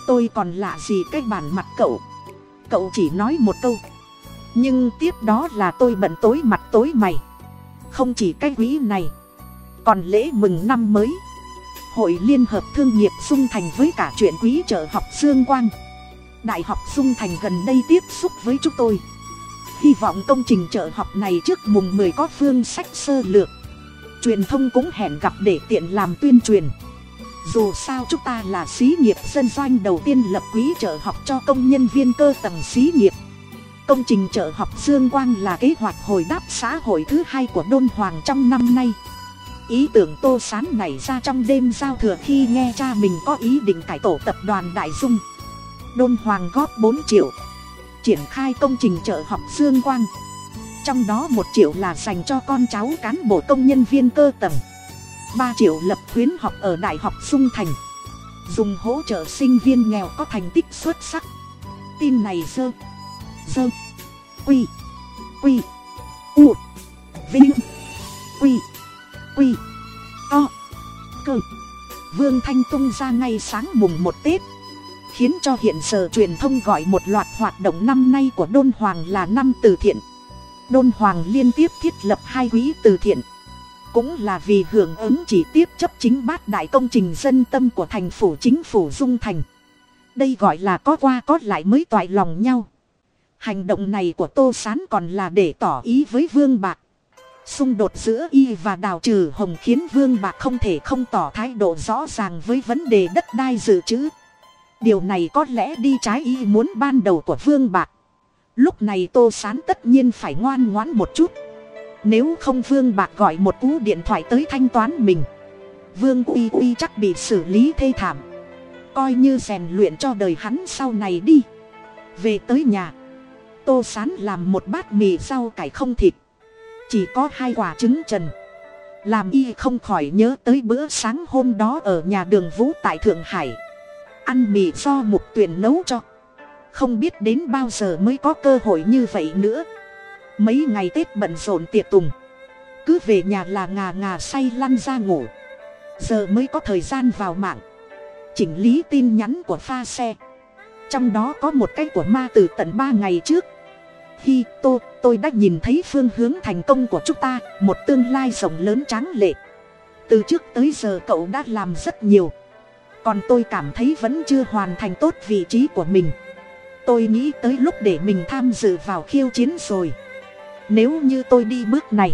Tôi còn lạ gì cái bàn mặt cậu? Cậu chỉ nói một câu. Nhưng tiếp đó là tôi bận tối mặt tối mày. Không chỉ cái quý này, còn lễ mừng năm mới. Hội liên hợp thương nghiệp dung thành với cả chuyện quý trợ học dương quang. Đại học dung thành gần đây tiếp xúc với chúng tôi. Hy vọng công trình trợ học này trước mùng mười có phương sách sơ lược. Truyền thông cũng hẹn gặp để tiện làm tuyên truyền dù sao chúng ta là xí nghiệp, dân doanh đầu tiên lập quỹ trợ học cho công nhân viên cơ tầng xí nghiệp. Công trình trợ học dương quang là kế hoạch hồi đáp xã hội thứ hai của đôn hoàng trong năm nay. Ý tưởng tô sán nảy ra trong đêm giao thừa khi nghe cha mình có ý định cải tổ tập đoàn đại dung. Đôn hoàng góp bốn triệu, triển khai công trình trợ học dương quang. Trong đó một triệu là dành cho con cháu cán bộ công nhân viên cơ tầng ba triệu lập khuyến học ở đại học dung thành. Dùng hỗ trợ sinh viên nghèo có thành tích xuất sắc. Tin này dơ dơ quy quy, u, vinh, quy quy, to, cơ. Vương thanh tung ra ngay sáng mùng một tết, khiến cho hiện giờ truyền thông gọi một loạt hoạt động năm nay của đôn hoàng là năm từ thiện. Đôn hoàng liên tiếp thiết lập hai quỹ từ thiện cũng là vì hưởng ứng chỉ tiếp chấp chính bát đại công trình dân tâm của thành phủ chính phủ dung thành. Đây gọi là có qua có lại mới toại lòng nhau. Hành động này của tô s á n còn là để tỏ ý với vương bạc. Xung đột giữa y và đào trừ hồng khiến vương bạc không thể không tỏ thái độ rõ ràng với vấn đề đất đai dự trữ. Điều này có lẽ đi trái ý muốn ban đầu của vương bạc. Lúc này tô s á n tất nhiên phải ngoan ngoãn một chút nếu không vương bạc gọi một cú điện thoại tới thanh toán mình, vương uy uy chắc bị xử lý thê thảm. Coi như rèn luyện cho đời hắn sau này đi. Về tới nhà, tô sán làm một bát mì rau cải không thịt. Chỉ có hai quả trứng trần. Làm y không khỏi nhớ tới bữa sáng hôm đó ở nhà đường vũ tại thượng hải. Ăn mì do mục tuyển nấu cho. Không biết đến bao giờ mới có cơ hội như vậy nữa mấy ngày tết bận rộn tiệc tùng. Cứ về nhà là ngà ngà say lăn ra ngủ. Giờ mới có thời gian vào mạng. Chỉnh lý tin nhắn của pha xe. Trong đó có một cái của ma từ tận ba ngày trước. Hi, tô, tôi đã nhìn thấy phương hướng thành công của chúng ta, một tương lai rộng lớn tráng lệ. Từ trước tới giờ cậu đã làm rất nhiều. Còn tôi cảm thấy vẫn chưa hoàn thành tốt vị trí của mình. Tôi nghĩ tới lúc để mình tham dự vào khiêu chiến rồi nếu như tôi đi bước này,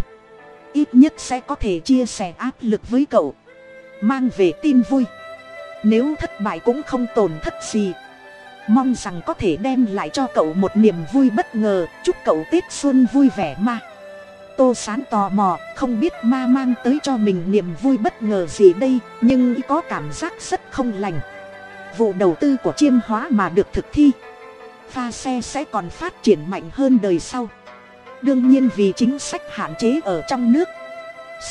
ít nhất sẽ có thể chia sẻ áp lực với cậu, mang về tin vui. Nếu thất bại cũng không tổn thất gì, mong rằng có thể đem lại cho cậu một niềm vui bất ngờ. Chúc cậu tết xuân vui vẻ ma tô sán tò mò, không biết ma mang tới cho mình niềm vui bất ngờ gì đây, nhưng có cảm giác rất không lành. Vụ đầu tư của chiêm hóa mà được thực thi, pha xe sẽ còn phát triển mạnh hơn đời sau đương nhiên vì chính sách hạn chế ở trong nước,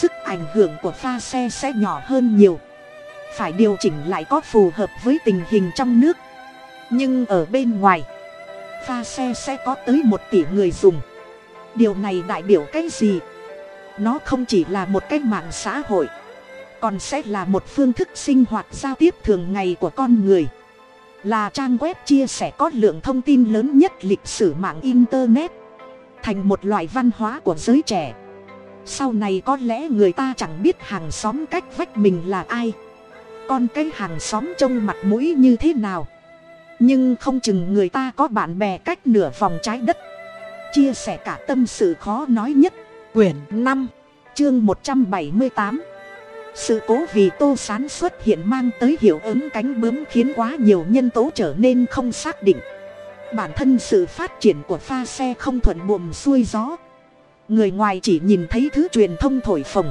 sức ảnh hưởng của pha xe sẽ nhỏ hơn nhiều. Phải điều chỉnh lại có phù hợp với tình hình trong nước. Nhưng ở bên ngoài, pha xe sẽ có tới một tỷ người dùng. Điều này đại biểu cái gì? Nó không chỉ là một cái mạng xã hội, còn sẽ là một phương thức sinh hoạt giao tiếp thường ngày của con người. Là trang web chia sẻ có lượng thông tin lớn nhất lịch sử mạng internet thành một loại văn hóa của giới trẻ. Sau này có lẽ người ta chẳng biết hàng xóm cách vách mình là ai. Con cái hàng xóm trông mặt mũi như thế nào. Nhưng không chừng người ta có bạn bè cách nửa vòng trái đất. Chia sẻ cả tâm sự khó nói nhất. Quyển năm, chương một trăm bảy mươi tám. Sự cố vì tô sán xuất hiện mang tới hiệu ứng cánh bướm khiến quá nhiều nhân tố trở nên không xác định bản thân sự phát triển của pha xe không thuận buồm xuôi gió. Người ngoài chỉ nhìn thấy thứ truyền thông thổi phồng.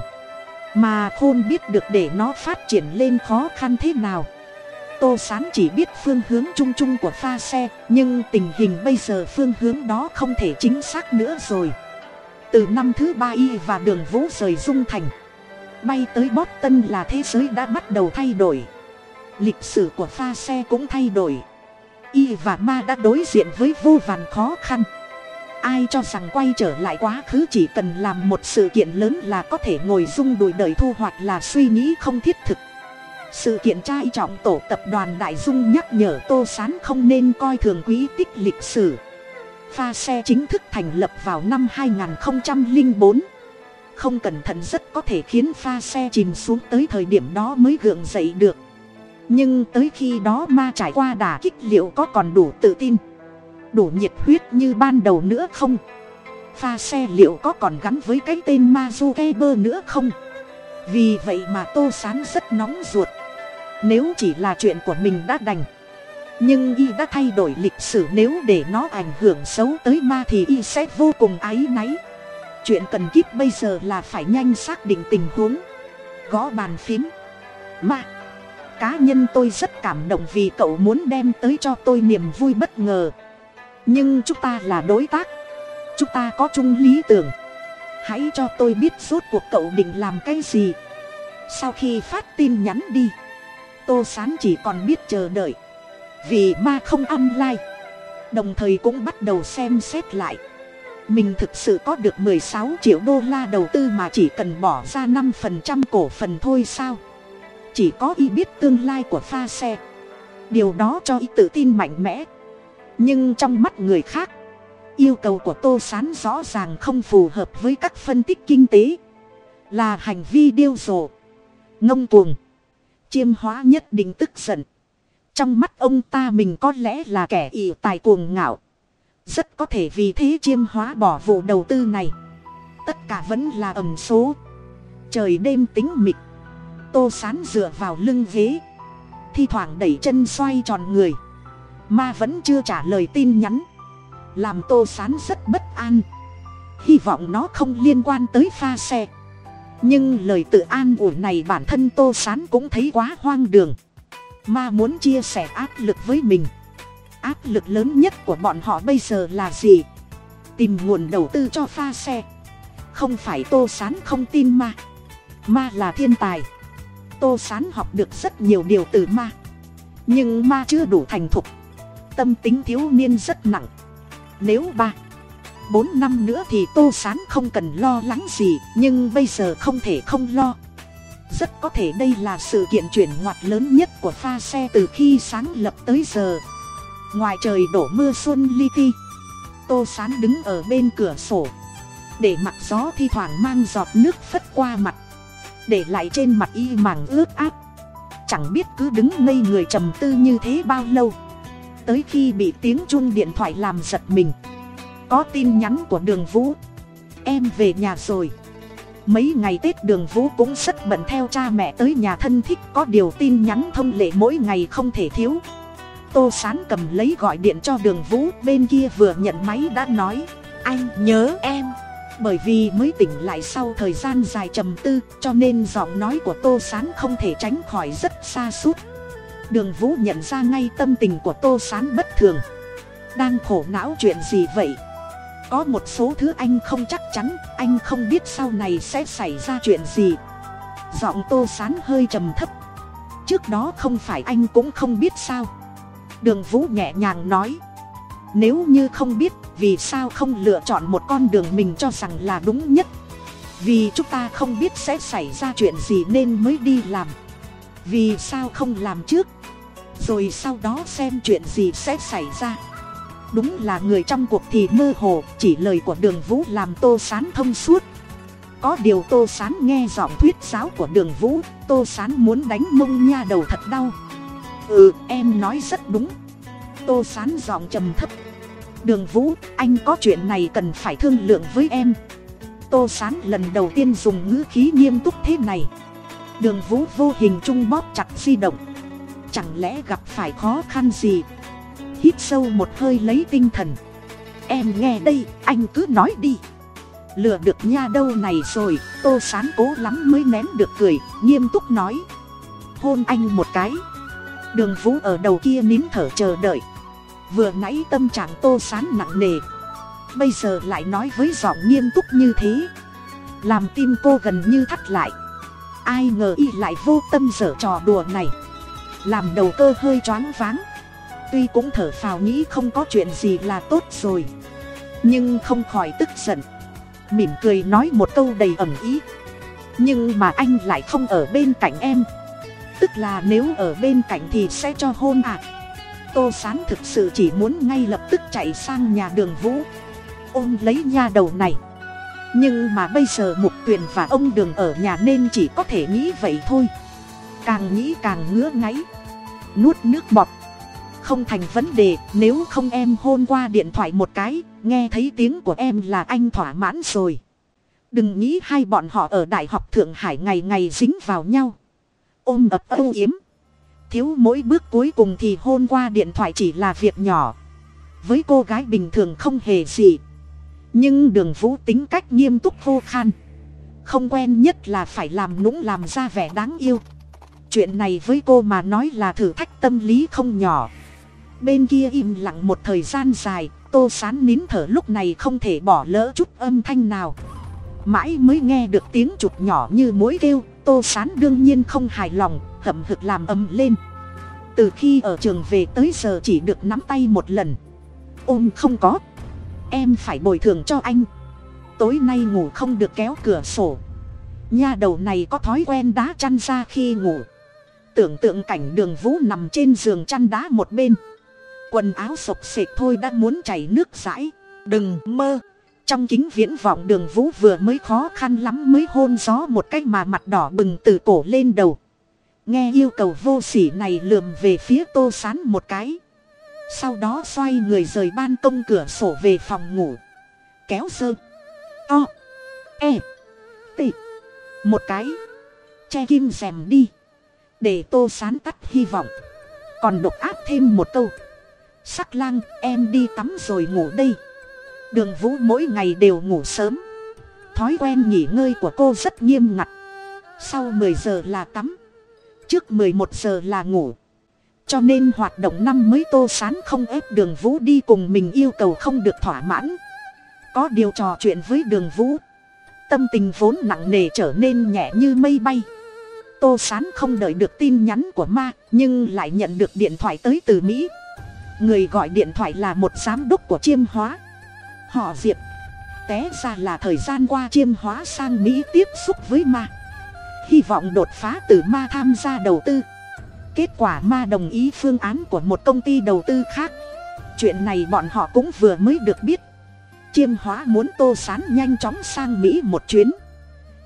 Mà khôn biết được để nó phát triển lên khó khăn thế nào. Tô sán chỉ biết phương hướng chung chung của pha xe, nhưng tình hình bây giờ phương hướng đó không thể chính xác nữa rồi. Từ năm thứ ba y và đường vũ rời dung thành, bay tới bót tân là thế giới đã bắt đầu thay đổi. Lịch sử của pha xe cũng thay đổi y và ma đã đối diện với vô vàn khó khăn. Ai cho rằng quay trở lại quá khứ chỉ cần làm một sự kiện lớn là có thể ngồi rung đùi đời thu hoạch là suy nghĩ không thiết thực. Sự kiện trai trọng tổ tập đoàn đại dung nhắc nhở tô sán không nên coi thường quý tích lịch sử. Pha xe chính thức thành lập vào năm 2004 không cẩn thận rất có thể khiến pha xe chìm xuống tới thời điểm đó mới gượng dậy được nhưng tới khi đó ma trải qua đà kích liệu có còn đủ tự tin, đủ nhiệt huyết như ban đầu nữa không? Pha xe liệu có còn gắn với cái tên ma du ke bơ nữa không? Vì vậy mà tô sán rất nóng ruột. Nếu chỉ là chuyện của mình đã đành, nhưng y đã thay đổi lịch sử, nếu để nó ảnh hưởng xấu tới ma thì y sẽ vô cùng áy náy. Chuyện cần kíp bây giờ là phải nhanh xác định tình huống. Gõ bàn phím. Ma cá nhân tôi rất cảm động vì cậu muốn đem tới cho tôi niềm vui bất ngờ. Nhưng chúng ta là đối tác. Chúng ta có chung lý tưởng. Hãy cho tôi biết rốt cuộc cậu định làm cái gì. Sau khi phát tin nhắn đi, tô sán chỉ còn biết chờ đợi. Vì ma không ăn like đồng thời cũng bắt đầu xem xét lại. Mình thực sự có được mười sáu triệu đô la đầu tư mà chỉ cần bỏ ra năm phần trăm cổ phần thôi sao? Chỉ có y biết tương lai của pha xe. Điều đó cho y tự tin mạnh mẽ. Nhưng trong mắt người khác, yêu cầu của tô s á n rõ ràng không phù hợp với các phân tích kinh tế. Là hành vi điêu rồ, ngông cuồng, chiêm hóa nhất định tức giận. Trong mắt ông ta mình có lẽ là kẻ ỷ tài cuồng ngạo. Rất có thể vì thế chiêm hóa bỏ vụ đầu tư này. Tất cả vẫn là ẩm số. Trời đêm tính mịt tô sán dựa vào lưng ghế. Thi thoảng đẩy chân xoay tròn người. Ma vẫn chưa trả lời tin nhắn. Làm tô sán rất bất an. Hy vọng nó không liên quan tới pha xe. Nhưng lời tự an ủi này bản thân tô sán cũng thấy quá hoang đường. Ma muốn chia sẻ áp lực với mình. Áp lực lớn nhất của bọn họ bây giờ là gì? Tìm nguồn đầu tư cho pha xe. Không phải tô sán không tin ma. Ma là thiên tài tô sán học được rất nhiều điều từ ma. Nhưng ma chưa đủ thành thục. Tâm tính thiếu niên rất nặng. Nếu ba, bốn năm nữa thì tô sán không cần lo lắng gì, nhưng bây giờ không thể không lo. Rất có thể đây là sự kiện chuyển ngoặt lớn nhất của pha xe từ khi sáng lập tới giờ. Ngoài trời đổ mưa xuân li ti tô sán đứng ở bên cửa sổ. Để mặc gió thi thoảng mang giọt nước phất qua mặt để lại trên mặt y màng ướt át. Chẳng biết cứ đứng ngây người trầm tư như thế bao lâu. Tới khi bị tiếng chuông điện thoại làm giật mình. Có tin nhắn của đường vũ. Em về nhà rồi. Mấy ngày tết đường vũ cũng rất bận theo cha mẹ tới nhà thân thích. Có điều tin nhắn thông lệ mỗi ngày không thể thiếu. Tô sán cầm lấy gọi điện cho đường vũ. Bên kia vừa nhận máy đã nói, anh nhớ em bởi vì mới tỉnh lại sau thời gian dài trầm tư, cho nên giọng nói của tô sán không thể tránh khỏi rất xa suốt. Đường vũ nhận ra ngay tâm tình của tô sán bất thường. Đang khổ não chuyện gì vậy? Có một số thứ anh không chắc chắn, anh không biết sau này sẽ xảy ra chuyện gì. Giọng tô sán hơi trầm thấp. Trước đó không phải anh cũng không biết sao. Đường vũ nhẹ nhàng nói nếu như không biết, vì sao không lựa chọn một con đường mình cho rằng là đúng nhất? Vì chúng ta không biết sẽ xảy ra chuyện gì nên mới đi làm. Vì sao không làm trước? Rồi sau đó xem chuyện gì sẽ xảy ra. Đúng là người trong cuộc thì mơ hồ, chỉ lời của đường vũ làm tô sán thông suốt. Có điều tô sán nghe giọng thuyết giáo của đường vũ, tô sán muốn đánh mông nha đầu thật đau. Ừ em nói rất đúng tô sán giọng trầm thấp. Đường vũ, anh có chuyện này cần phải thương lượng với em. Tô sán lần đầu tiên dùng ngữ khí nghiêm túc thế này. Đường vũ vô hình trung bóp chặt di động. Chẳng lẽ gặp phải khó khăn gì? Hít sâu một hơi lấy tinh thần. Em nghe đây, anh cứ nói đi. Lừa được nha đâu này rồi. Tô sán cố lắm mới nén được cười, nghiêm túc nói. Hôn anh một cái. Đường vũ ở đầu kia nín thở chờ đợi vừa nãy tâm trạng tô sán nặng nề. Bây giờ lại nói với giọng nghiêm túc như thế. Làm tim cô gần như thắt lại. Ai ngờ y lại vô tâm dở trò đùa này. Làm đầu cơ hơi choáng váng. Tuy cũng thở phào nghĩ không có chuyện gì là tốt rồi. Nhưng không khỏi tức giận. Mỉm cười nói một câu đầy ẩm ý. Nhưng mà anh lại không ở bên cạnh em. Tức là nếu ở bên cạnh thì sẽ cho hôn à? Tô sán thực sự chỉ muốn ngay lập tức chạy sang nhà đường vũ. Ôm lấy nha đầu này. Nhưng mà bây giờ mục tuyền và ông đường ở nhà nên chỉ có thể nghĩ vậy thôi. Càng nghĩ càng ngứa ngáy. Nuốt nước bọt. Không thành vấn đề, nếu không em hôn qua điện thoại một cái, nghe thấy tiếng của em là anh thỏa mãn rồi. Đừng nghĩ hai bọn họ ở đại học thượng hải ngày ngày dính vào nhau. Ôm ập âu yếm thiếu mỗi bước cuối cùng thì hôn qua điện thoại chỉ là việc nhỏ. Với cô gái bình thường không hề gì. Nhưng đường vũ tính cách nghiêm túc khô khan. Không quen nhất là phải làm nũng làm ra vẻ đáng yêu. Chuyện này với cô mà nói là thử thách tâm lý không nhỏ. Bên kia im lặng một thời gian dài, tô sán nín thở lúc này không thể bỏ lỡ chút âm thanh nào. Mãi mới nghe được tiếng chụp nhỏ như mối kêu, tô sán đương nhiên không hài lòng hậm hực làm ầm lên. Từ khi ở trường về tới giờ chỉ được nắm tay một lần. Ôm không có. Em phải bồi thường cho anh. Tối nay ngủ không được kéo cửa sổ. Nha đầu này có thói quen đá chăn ra khi ngủ. Tưởng tượng cảnh đường vũ nằm trên giường chăn đá một bên. Quần áo sộc sệt thôi đã muốn chảy nước rãi. Đừng mơ. Trong kính viễn vọng đường vũ vừa mới khó khăn lắm mới hôn gió một cái mà mặt đỏ bừng từ cổ lên đầu nghe yêu cầu vô sỉ này lườm về phía tô sán một cái. Sau đó xoay người rời ban công cửa sổ về phòng ngủ. Kéo sơ, o e t. Một cái. Che kim rèm đi. Để tô sán tắt hy vọng. Còn độc áp thêm một câu. Sắc lang, em đi tắm rồi ngủ đây. Đường vũ mỗi ngày đều ngủ sớm. Thói quen nghỉ ngơi của cô rất nghiêm ngặt. Sau mười giờ là tắm trước mười một giờ là ngủ. Cho nên hoạt động năm mới tô sán không ép đường vũ đi cùng mình yêu cầu không được thỏa mãn. Có điều trò chuyện với đường vũ, tâm tình vốn nặng nề trở nên nhẹ như mây bay. Tô sán không đợi được tin nhắn của ma, nhưng lại nhận được điện thoại tới từ mỹ. Người gọi điện thoại là một giám đốc của chiêm hóa. Họ diệp, té ra là thời gian qua chiêm hóa sang mỹ tiếp xúc với ma hy vọng đột phá từ ma tham gia đầu tư. Kết quả ma đồng ý phương án của một công ty đầu tư khác. Chuyện này bọn họ cũng vừa mới được biết. Chiêm hóa muốn tô sán nhanh chóng sang mỹ một chuyến.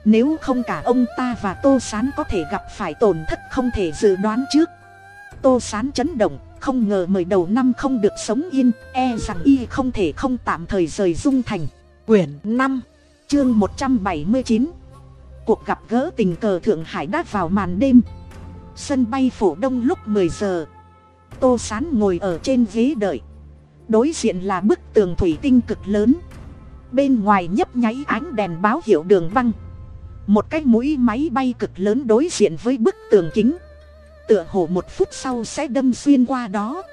Nếu không cả ông ta và tô sán có thể gặp phải tổn thất không thể dự đoán trước. Tô sán chấn động, không ngờ mời đầu năm không được sống yên e rằng y không thể không tạm thời rời dung thành. Quyển năm, chương một trăm bảy mươi chín cuộc gặp gỡ tình cờ thượng hải đã vào màn đêm. Sân bay phổ đông lúc mười giờ. Tô sán ngồi ở trên ghế đợi. Đối diện là bức tường thủy tinh cực lớn. Bên ngoài nhấp nháy ánh đèn báo hiệu đường băng. Một cái mũi máy bay cực lớn đối diện với bức tường kính. Tựa hồ một phút sau sẽ đâm xuyên qua đó.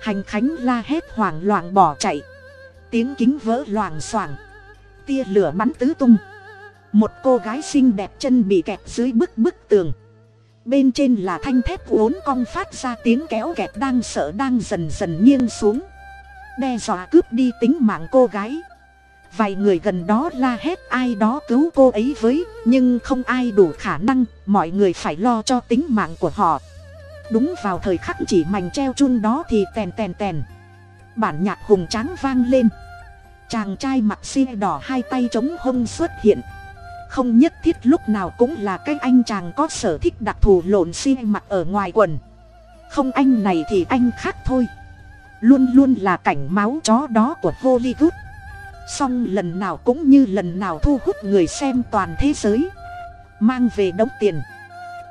Hành khánh la hét hoảng loạn bỏ chạy. Tiếng kính vỡ loảng xoảng tia lửa bắn tứ tung một cô gái xinh đẹp chân bị kẹt dưới bức bức tường. Bên trên là thanh thép uốn cong phát ra tiếng kéo kẹt đang sợ đang dần dần nghiêng xuống. Đe dọa cướp đi tính mạng cô gái. Vài người gần đó la hét ai đó cứu cô ấy với, nhưng không ai đủ khả năng, mọi người phải lo cho tính mạng của họ. Đúng vào thời khắc chỉ mảnh treo chun đó thì tèn tèn tèn. Bản nhạc hùng tráng vang lên. Chàng trai mặc xi đỏ hai tay chống hông xuất hiện không nhất thiết lúc nào cũng là cái anh chàng có sở thích đặc thù lộn xi mặc ở ngoài quần. Không anh này thì anh khác thôi. Luôn luôn là cảnh máu chó đó của hollywood. Song lần nào cũng như lần nào thu hút người xem toàn thế giới. Mang về đống tiền.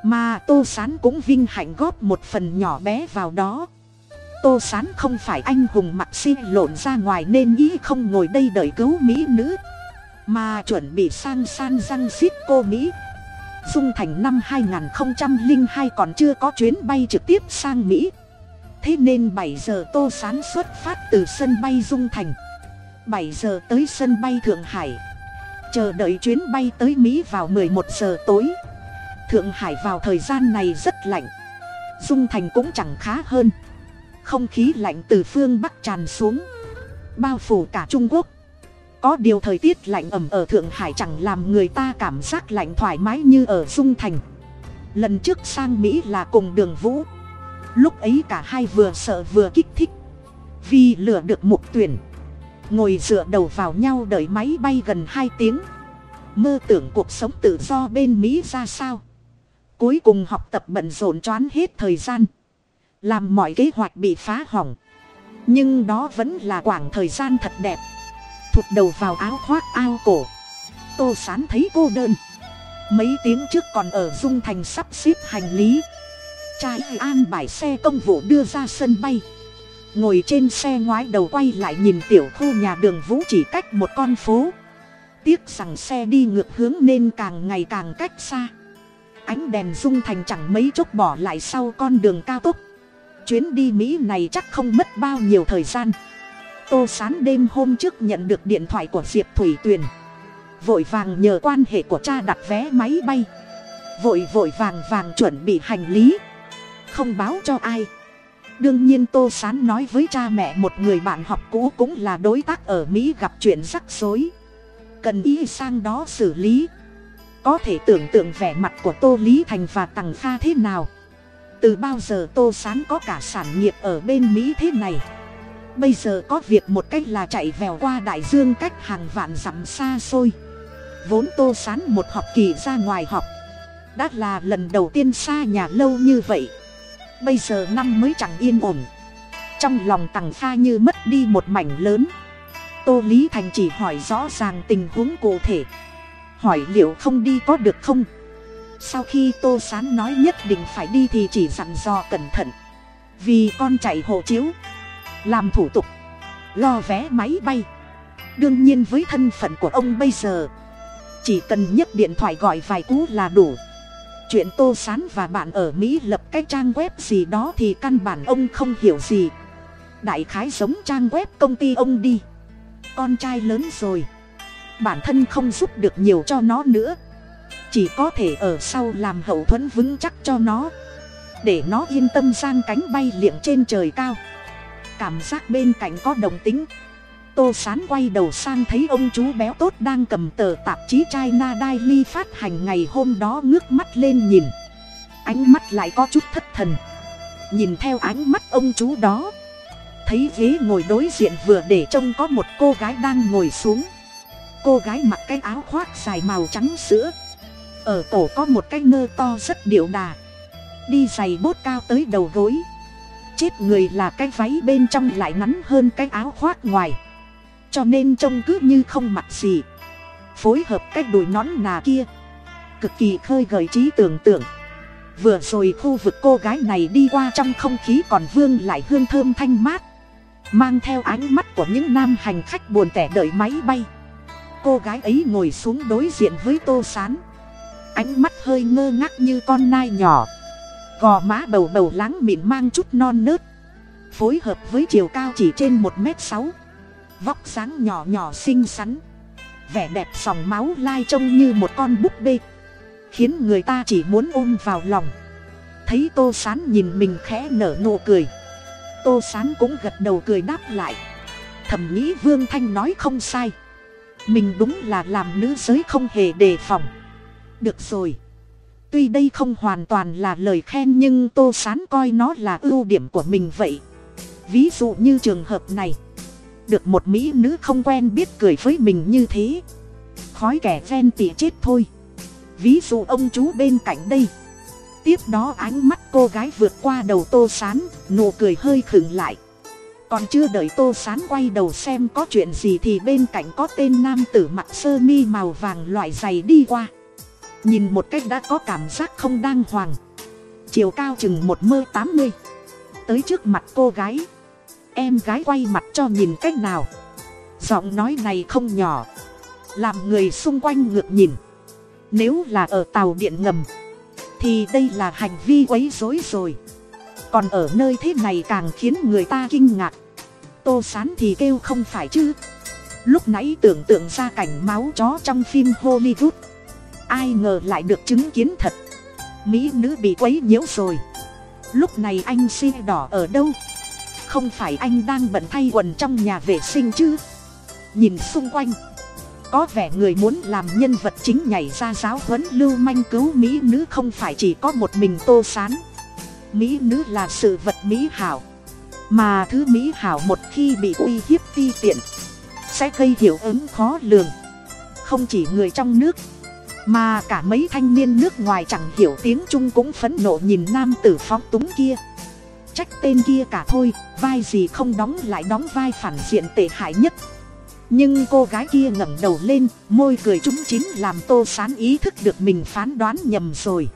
Mà tô s á n cũng vinh hạnh góp một phần nhỏ bé vào đó. Tô s á n không phải anh hùng mặc xi lộn ra ngoài nên ý không ngồi đây đợi cứu mỹ nữ mà chuẩn bị sang san răng xít cô mỹ. Dung thành năm hai nghìn hai còn chưa có chuyến bay trực tiếp sang mỹ. Thế nên bảy giờ tô s á n xuất phát từ sân bay dung thành. Bảy giờ tới sân bay thượng hải. Chờ đợi chuyến bay tới mỹ vào một giờ tối. Thượng hải vào thời gian này rất lạnh. Dung thành cũng chẳng khá hơn. Không khí lạnh từ phương bắc tràn xuống. Bao phủ cả trung quốc có điều thời tiết lạnh ẩm ở thượng hải chẳng làm người ta cảm giác lạnh thoải mái như ở dung thành. Lần trước sang mỹ là cùng đường vũ. Lúc ấy cả hai vừa sợ vừa kích thích. Vì lừa được mục tuyển. Ngồi dựa đầu vào nhau đợi máy bay gần hai tiếng. Mơ tưởng cuộc sống tự do bên mỹ ra sao. Cuối cùng học tập bận rộn choán hết thời gian. Làm mọi kế hoạch bị phá hỏng. Nhưng đó vẫn là quãng thời gian thật đẹp thụt đầu vào áo khoác ao cổ. Tô sán thấy cô đơn. Mấy tiếng trước còn ở dung thành sắp xếp hành lý. Trai an bài xe công vụ đưa ra sân bay. Ngồi trên xe ngoái đầu quay lại nhìn tiểu khu nhà đường vũ chỉ cách một con phố. Tiếc rằng xe đi ngược hướng nên càng ngày càng cách xa. Ánh đèn dung thành chẳng mấy chốc bỏ lại sau con đường cao tốc. Chuyến đi mỹ này chắc không mất bao nhiêu thời gian tô sán đêm hôm trước nhận được điện thoại của diệp thủy tuyền. Vội vàng nhờ quan hệ của cha đặt vé máy bay. Vội vội vàng vàng chuẩn bị hành lý. Không báo cho ai. Đương nhiên tô sán nói với cha mẹ một người bạn học cũ cũng là đối tác ở mỹ gặp chuyện rắc rối. Cần y sang đó xử lý. Có thể tưởng tượng vẻ mặt của tô lý thành và tằng kha thế nào. Từ bao giờ tô sán có cả sản nghiệp ở bên mỹ thế này? Bây giờ có việc một cách là chạy vèo qua đại dương cách hàng vạn dặm xa xôi. Vốn tô sán một học kỳ ra ngoài học. Đã là lần đầu tiên xa nhà lâu như vậy. Bây giờ năm mới chẳng yên ổn. Trong lòng tằng pha như mất đi một mảnh lớn. Tô lý thành chỉ hỏi rõ ràng tình huống cụ thể. Hỏi liệu không đi có được không? Sau khi tô sán nói nhất định phải đi thì chỉ dặn dò cẩn thận. Vì con chạy hộ chiếu làm thủ tục, lo vé máy bay. Đương nhiên với thân phận của ông bây giờ, chỉ cần nhấc điện thoại gọi vài cú là đủ. Chuyện tô sán và bạn ở mỹ lập cái trang web gì đó thì căn bản ông không hiểu gì. Đại khái giống trang web công ty ông đi. Con trai lớn rồi. Bản thân không giúp được nhiều cho nó nữa. Chỉ có thể ở sau làm hậu thuẫn vững chắc cho nó. Để nó yên tâm sang cánh bay liệng trên trời cao cảm giác bên cạnh có đồng tính. Tô sán quay đầu sang thấy ông chú béo tốt đang cầm tờ tạp chí china daily phát hành ngày hôm đó ngước mắt lên nhìn. Ánh mắt lại có chút thất thần. Nhìn theo ánh mắt ông chú đó, thấy ghế ngồi đối diện vừa để trông có một cô gái đang ngồi xuống. Cô gái mặc cái áo khoác dài màu trắng sữa. Ở cổ có một cái ngơ to rất điệu đà. Đi giày bốt cao tới đầu gối chết người là cái váy bên trong lại ngắn hơn cái áo khoác ngoài. Cho nên trông cứ như không mặc gì. Phối hợp cái đùi nón nà kia. Cực kỳ khơi gợi trí tưởng tượng. Vừa rồi khu vực cô gái này đi qua trong không khí còn vương lại hương thơm thanh mát. Mang theo ánh mắt của những nam hành khách buồn tẻ đợi máy bay. Cô gái ấy ngồi xuống đối diện với tô s á n ánh mắt hơi ngơ ngác như con nai nhỏ gò má bầu bầu láng mịn mang chút non nớt. Phối hợp với chiều cao chỉ trên một m sáu. Vóc sáng nhỏ nhỏ xinh xắn. Vẻ đẹp sòng máu lai trông như một con búp bê. Khiến người ta chỉ muốn ôm vào lòng. Thấy tô sán nhìn mình khẽ nở nụ cười. Tô sán cũng gật đầu cười đáp lại. Thầm nghĩ vương thanh nói không sai. Mình đúng là làm nữ giới không hề đề phòng. Được rồi tuy đây không hoàn toàn là lời khen nhưng tô sán coi nó là ưu điểm của mình vậy. Ví dụ như trường hợp này, được một mỹ nữ không quen biết cười với mình như thế. Khói kẻ ven tỉa chết thôi. Ví dụ ông chú bên cạnh đây. Tiếp đó ánh mắt cô gái vượt qua đầu tô sán, nụ cười hơi khựng lại. Còn chưa đợi tô sán quay đầu xem có chuyện gì thì bên cạnh có tên nam tử mặc sơ mi màu vàng loại giày đi qua nhìn một cách đã có cảm giác không đang hoàng. Chiều cao chừng một mơ tám mươi. Tới trước mặt cô gái. Em gái quay mặt cho nhìn cách nào. Giọng nói này không nhỏ. Làm người xung quanh ngược nhìn. Nếu là ở tàu điện ngầm, thì đây là hành vi quấy rối rồi. Còn ở nơi thế này càng khiến người ta kinh ngạc. Tô sán thì kêu không phải chứ. Lúc nãy tưởng tượng ra cảnh máu chó trong phim hollywood ai ngờ lại được chứng kiến thật. Mỹ nữ bị quấy nhiễu rồi. Lúc này anh xe đỏ ở đâu? Không phải anh đang bận thay quần trong nhà vệ sinh chứ? Nhìn xung quanh, có vẻ người muốn làm nhân vật chính nhảy ra giáo huấn lưu manh cứu mỹ nữ không phải chỉ có một mình tô sán. Mỹ nữ là sự vật mỹ hảo, mà thứ mỹ hảo một khi bị uy hiếp ti tiện, sẽ gây hiệu ứng khó lường. Không chỉ người trong nước mà cả mấy thanh niên nước ngoài chẳng hiểu tiếng trung cũng phẫn nộ nhìn nam tử phóng túng kia. Trách tên kia cả thôi, vai gì không đóng lại đóng vai phản diện tệ hại nhất. Nhưng cô gái kia ngẩng đầu lên, môi cười trúng chín làm tô sán ý thức được mình phán đoán nhầm rồi.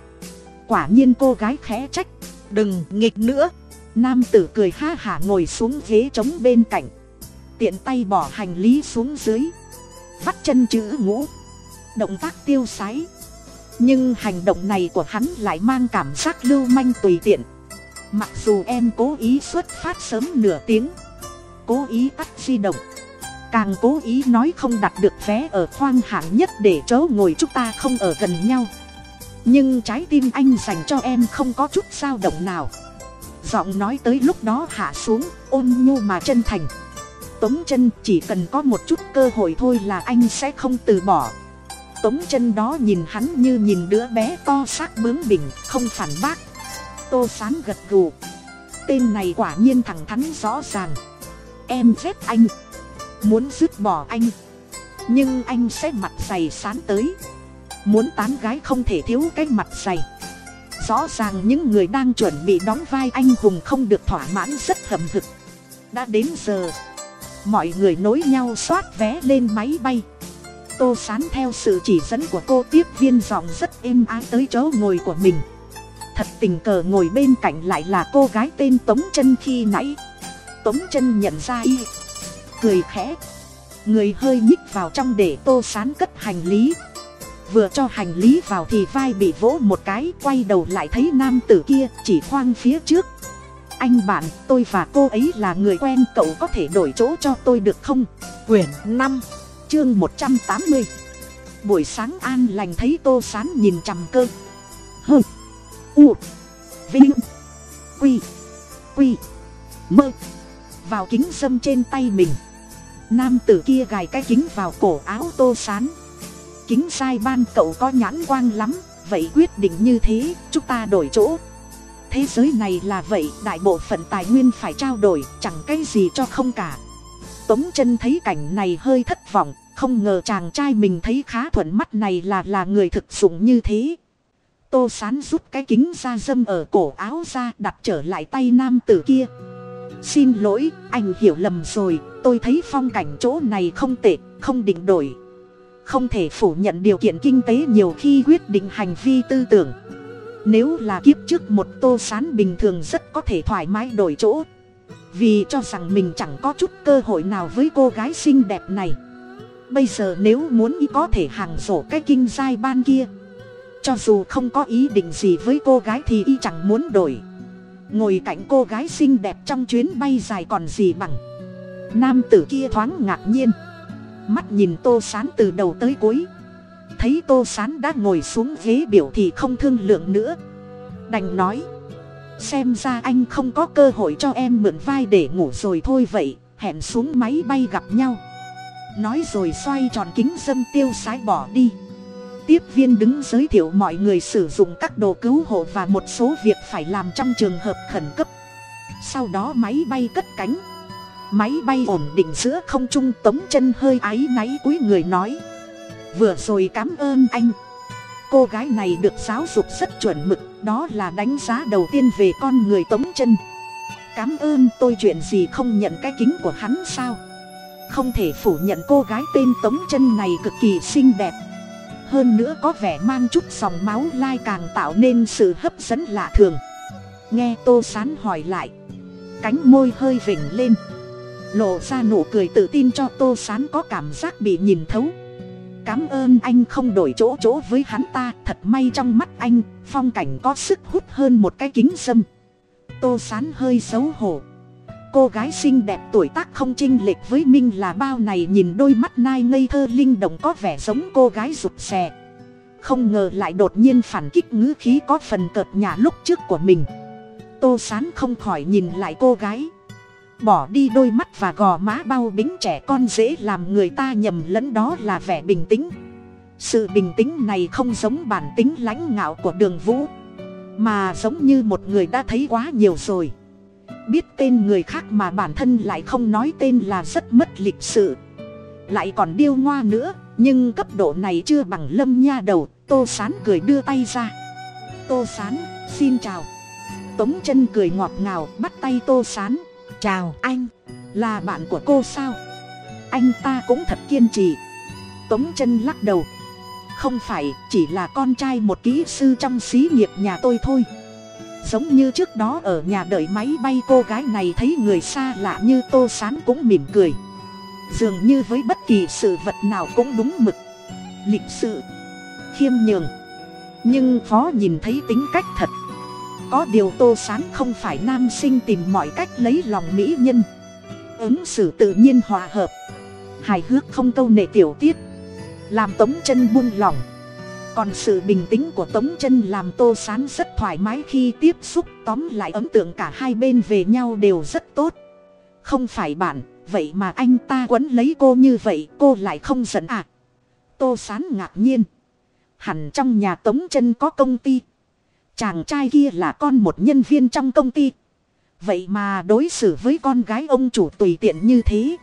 Quả nhiên cô gái khẽ trách, đừng nghịch nữa. Nam tử cười ha hả ngồi xuống ghế trống bên cạnh, tiện tay bỏ hành lý xuống dưới, vắt chân chữ ngũ động tác tiêu sái. Nhưng hành động này của hắn lại mang cảm giác lưu manh tùy tiện. Mặc dù em cố ý xuất phát sớm nửa tiếng, cố ý tắt di động, càng cố ý nói không đặt được vé ở khoang hạng nhất để chỗ ngồi chúng ta không ở gần nhau. Nhưng trái tim anh dành cho em không có chút dao động nào. Giọng nói tới lúc đó hạ xuống, ôn nhu mà chân thành. Tống chân chỉ cần có một chút cơ hội thôi là anh sẽ không từ bỏ tống chân đó nhìn hắn như nhìn đứa bé to xác bướng bỉnh, không phản bác. Tô sán gật gù. Tên này quả nhiên thẳng thắn rõ ràng. Em ghét anh. Muốn dứt bỏ anh. Nhưng anh sẽ mặt dày sán tới. Muốn tán gái không thể thiếu cái mặt dày. Rõ ràng những người đang chuẩn bị đóng vai anh hùng không được thỏa mãn rất hầm hực. Đã đến giờ, mọi người nối nhau soát vé lên máy bay tô sán theo sự chỉ dẫn của cô, tiếp viên giọng rất êm ái tới chỗ ngồi của mình. Thật tình cờ ngồi bên cạnh lại là cô gái tên tống chân khi nãy. Tống chân nhận ra y, cười khẽ. Người hơi nhích vào trong để tô sán cất hành lý. Vừa cho hành lý vào thì vai bị vỗ một cái, quay đầu lại thấy nam tử kia chỉ khoang phía trước. Anh bạn, tôi và cô ấy là người quen, cậu có thể đổi chỗ cho tôi được không? Quyển năm chương một trăm tám mươi. Buổi sáng an lành thấy tô sán nhìn chằm cơ. Hơ, u, vinh, quy quy, mơ. Vào kính dâm trên tay mình. Nam tử kia gài cái kính vào cổ áo tô sán. Kính sai ban cậu có nhãn quang lắm, vậy quyết định như thế, chúng ta đổi chỗ. Thế giới này là vậy, đại bộ phận tài nguyên phải trao đổi, chẳng cái gì cho không cả. Tống chân thấy cảnh này hơi thất vọng không ngờ chàng trai mình thấy khá thuận mắt này là là người thực dụng như thế. Tô sán rút cái kính ra dâm ở cổ áo ra, đặt trở lại tay nam tử kia. Xin lỗi, anh hiểu lầm rồi, tôi thấy phong cảnh chỗ này không tệ, không định đổi. Không thể phủ nhận điều kiện kinh tế nhiều khi quyết định hành vi tư tưởng. Nếu là kiếp trước một tô sán bình thường rất có thể thoải mái đổi chỗ. Vì cho rằng mình chẳng có chút cơ hội nào với cô gái xinh đẹp này bây giờ nếu muốn y có thể hàng sổ cái kinh giai ban kia. Cho dù không có ý định gì với cô gái thì y chẳng muốn đổi. Ngồi cạnh cô gái xinh đẹp trong chuyến bay dài còn gì bằng. Nam tử kia thoáng ngạc nhiên. Mắt nhìn tô sán từ đầu tới cuối. Thấy tô sán đã ngồi xuống ghế biểu thì không thương lượng nữa. Đành nói. Xem ra anh không có cơ hội cho em mượn vai để ngủ rồi thôi vậy, hẹn xuống máy bay gặp nhau nói rồi xoay tròn kính dâm tiêu sái bỏ đi. Tiếp viên đứng giới thiệu mọi người sử dụng các đồ cứu hộ và một số việc phải làm trong trường hợp khẩn cấp. Sau đó máy bay cất cánh. Máy bay ổn định giữa không trung, tống chân hơi áy náy cúi người nói. Vừa rồi cám ơn anh. Cô gái này được giáo dục rất chuẩn mực, đó là đánh giá đầu tiên về con người tống chân. Cám ơn, tôi chuyện gì không nhận cái kính của hắn sao? Không thể phủ nhận cô gái tên tống chân này cực kỳ xinh đẹp. Hơn nữa có vẻ mang chút dòng máu lai càng tạo nên sự hấp dẫn lạ thường. Nghe tô sán hỏi lại, cánh môi hơi vểnh lên, lộ ra nụ cười tự tin cho tô sán có cảm giác bị nhìn thấu. Cảm ơn anh không đổi chỗ chỗ với hắn ta, thật may trong mắt anh, phong cảnh có sức hút hơn một cái kính dâm. Tô sán hơi xấu hổ cô gái xinh đẹp tuổi tác không chinh lệch với minh là bao này nhìn đôi mắt nai ngây thơ linh động có vẻ giống cô gái rụt xè không ngờ lại đột nhiên phản kích ngữ khí có phần cợt nhà lúc trước của mình. Tô sán không khỏi nhìn lại cô gái. Bỏ đi đôi mắt và gò má bao bính trẻ con dễ làm người ta nhầm lẫn đó là vẻ bình tĩnh. Sự bình tĩnh này không giống bản tính lãnh ngạo của đường vũ, mà giống như một người đã thấy quá nhiều rồi biết tên người khác mà bản thân lại không nói tên là rất mất lịch sự. Lại còn điêu ngoa nữa, nhưng cấp độ này chưa bằng lâm nha đầu, tô sán cười đưa tay ra. Tô sán, xin chào. Tống chân cười ngọt ngào, bắt tay tô sán. Chào anh, là bạn của cô sao? Anh ta cũng thật kiên trì. Tống chân lắc đầu. Không phải, chỉ là con trai một kỹ sư trong xí nghiệp nhà tôi thôi giống như trước đó ở nhà đợi máy bay, cô gái này thấy người xa lạ như tô sán cũng mỉm cười. Dường như với bất kỳ sự vật nào cũng đúng mực, lịch sự, khiêm nhường. Nhưng phó nhìn thấy tính cách thật. Có điều tô sán không phải nam sinh tìm mọi cách lấy lòng mỹ nhân. Ứng xử tự nhiên hòa hợp. Hài hước không câu nệ tiểu tiết. Làm tống chân buông lỏng còn sự bình tĩnh của tống chân làm tô sán rất thoải mái khi tiếp xúc. Tóm lại ấn tượng cả hai bên về nhau đều rất tốt. Không phải bạn, vậy mà anh ta quấn lấy cô như vậy, cô lại không giận à? Tô sán ngạc nhiên. Hẳn trong nhà tống chân có công ty. Chàng trai kia là con một nhân viên trong công ty. Vậy mà đối xử với con gái ông chủ tùy tiện như thế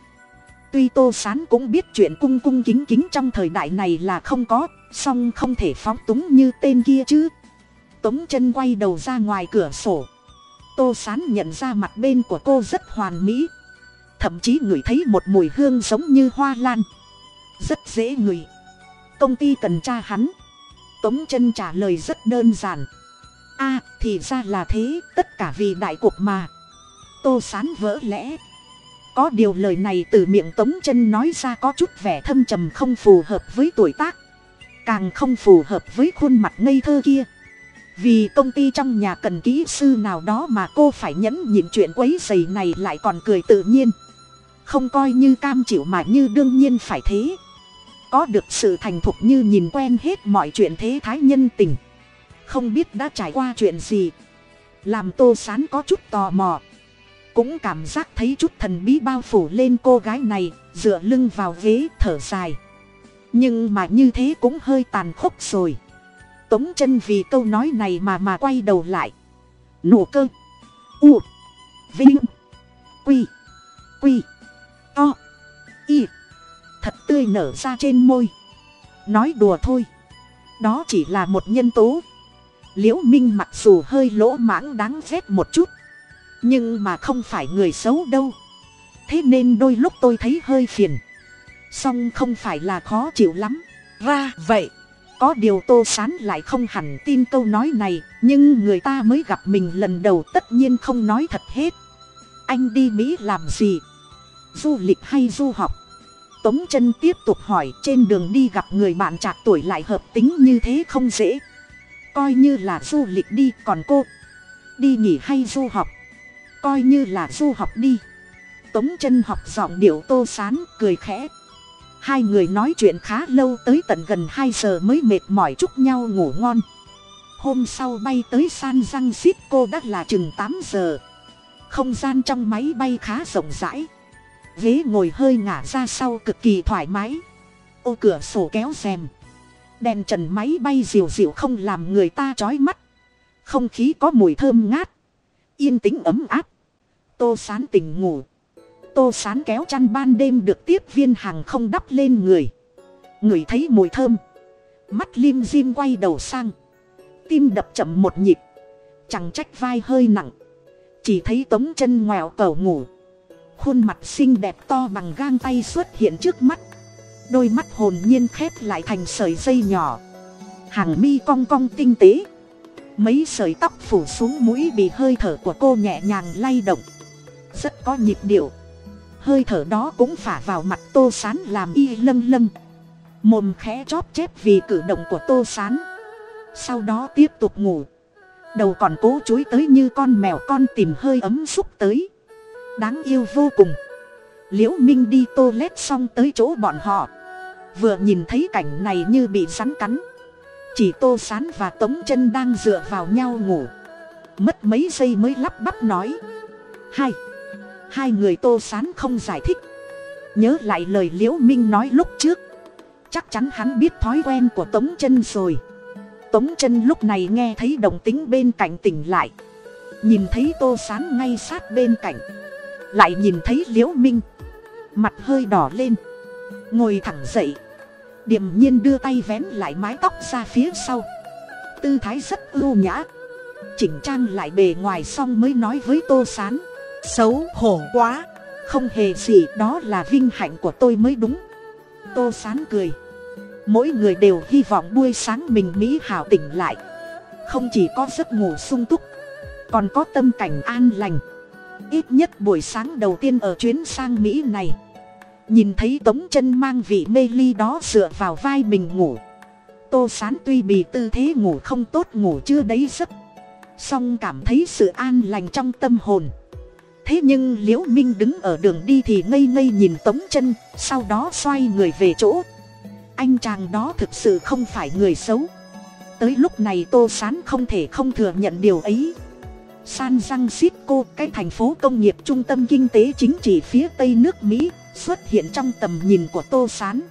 tuy tô sán cũng biết chuyện cung cung kính kính trong thời đại này là không có, song không thể phóng túng như tên kia chứ. Tống chân quay đầu ra ngoài cửa sổ. Tô sán nhận ra mặt bên của cô rất hoàn mỹ. Thậm chí ngửi thấy một mùi hương giống như hoa lan. Rất dễ ngửi. Công ty cần tra hắn. Tống chân trả lời rất đơn giản. A, thì ra là thế, tất cả vì đại cuộc mà. Tô sán vỡ lẽ có điều lời này từ miệng tống chân nói ra có chút vẻ thâm trầm không phù hợp với tuổi tác, càng không phù hợp với khuôn mặt ngây thơ kia. Vì công ty trong nhà cần kỹ sư nào đó mà cô phải nhẫn nhịn chuyện quấy dày này lại còn cười tự nhiên. Không coi như cam chịu mà như đương nhiên phải thế. Có được sự thành thục như nhìn quen hết mọi chuyện thế thái nhân tình. Không biết đã trải qua chuyện gì. Làm tô sán có chút tò mò cũng cảm giác thấy chút thần bí bao phủ lên cô gái này, dựa lưng vào ghế thở dài. Nhưng mà như thế cũng hơi tàn khốc rồi. Tống chân vì câu nói này mà mà quay đầu lại. Nụ cơ. U. Vinh. Quy. Quy. To. Y. Thật tươi nở ra trên môi. Nói đùa thôi. Đó chỉ là một nhân tố. Liễu minh mặc dù hơi lỗ mãng đáng ghét một chút nhưng mà không phải người xấu đâu. Thế nên đôi lúc tôi thấy hơi phiền. Song không phải là khó chịu lắm. Ra vậy, có điều tô sán lại không hẳn tin câu nói này, nhưng người ta mới gặp mình lần đầu tất nhiên không nói thật hết. Anh đi mỹ làm gì? Du lịch hay du học? Tống chân tiếp tục hỏi, trên đường đi gặp người bạn trạc tuổi lại hợp tính như thế không dễ. Coi như là du lịch đi, còn cô đi nghỉ hay du học? Coi như là du học đi. Tống chân học giọng điệu tô sán cười khẽ. Hai người nói chuyện khá lâu tới tận gần hai giờ mới mệt mỏi chúc nhau ngủ ngon. Hôm sau bay tới san răng xít cô đã là chừng tám giờ. Không gian trong máy bay khá rộng rãi. Ghế ngồi hơi ngả ra sau cực kỳ thoải mái. Ô cửa sổ kéo rèm. Đèn trần máy bay dìu dịu không làm người ta trói mắt. Không khí có mùi thơm ngát yên tĩnh ấm áp. Tô sán tỉnh ngủ. Tô sán kéo chăn ban đêm được tiếp viên hàng không đắp lên người. Người thấy mùi thơm. Mắt lim dim quay đầu sang. Tim đập chậm một nhịp. Chẳng trách vai hơi nặng. Chỉ thấy tống chân ngoẹo cẩu ngủ. Khuôn mặt xinh đẹp to bằng gang tay xuất hiện trước mắt. Đôi mắt hồn nhiên khép lại thành sợi dây nhỏ. Hàng mi cong cong tinh tế mấy sợi tóc phủ xuống mũi bị hơi thở của cô nhẹ nhàng lay động. Rất có nhịp điệu. Hơi thở đó cũng phả vào mặt tô sán làm y lâng lâng. Mồm khẽ chóp chép vì cử động của tô sán. Sau đó tiếp tục ngủ. Đầu còn cố chối tới như con mèo con tìm hơi ấm xúc tới. Đáng yêu vô cùng. Liễu minh đi toilet xong tới chỗ bọn họ. Vừa nhìn thấy cảnh này như bị rắn cắn chỉ tô sán và tống chân đang dựa vào nhau ngủ. Mất mấy giây mới lắp bắp nói. Hai. Hai người tô sán không giải thích. Nhớ lại lời liễu minh nói lúc trước. Chắc chắn hắn biết thói quen của tống chân rồi. Tống chân lúc này nghe thấy đồng tính bên cạnh tỉnh lại. Nhìn thấy tô sán ngay sát bên cạnh. Lại nhìn thấy liễu minh. Mặt hơi đỏ lên. Ngồi thẳng dậy điềm nhiên đưa tay vén lại mái tóc ra phía sau. Tư thái rất ưu nhã. Chỉnh trang lại bề ngoài xong mới nói với tô sán, xấu hổ quá. Không hề gì, đó là vinh hạnh của tôi mới đúng. Tô sán cười. Mỗi người đều hy vọng buổi sáng mình mỹ hảo tỉnh lại. Không chỉ có giấc ngủ sung túc, còn có tâm cảnh an lành. Ít nhất buổi sáng đầu tiên ở chuyến sang mỹ này nhìn thấy tống chân mang vị mê ly đó dựa vào vai mình ngủ. Tô sán tuy bị tư thế ngủ không tốt ngủ chưa đấy giấc, song cảm thấy sự an lành trong tâm hồn. Thế nhưng liễu minh đứng ở đường đi thì ngây ngây nhìn tống chân, sau đó xoay người về chỗ. Anh chàng đó thực sự không phải người xấu. Tới lúc này tô sán không thể không thừa nhận điều ấy. San răng xít cô, cái thành phố công nghiệp trung tâm kinh tế chính trị phía tây nước mỹ xuất hiện trong tầm nhìn của tô sán.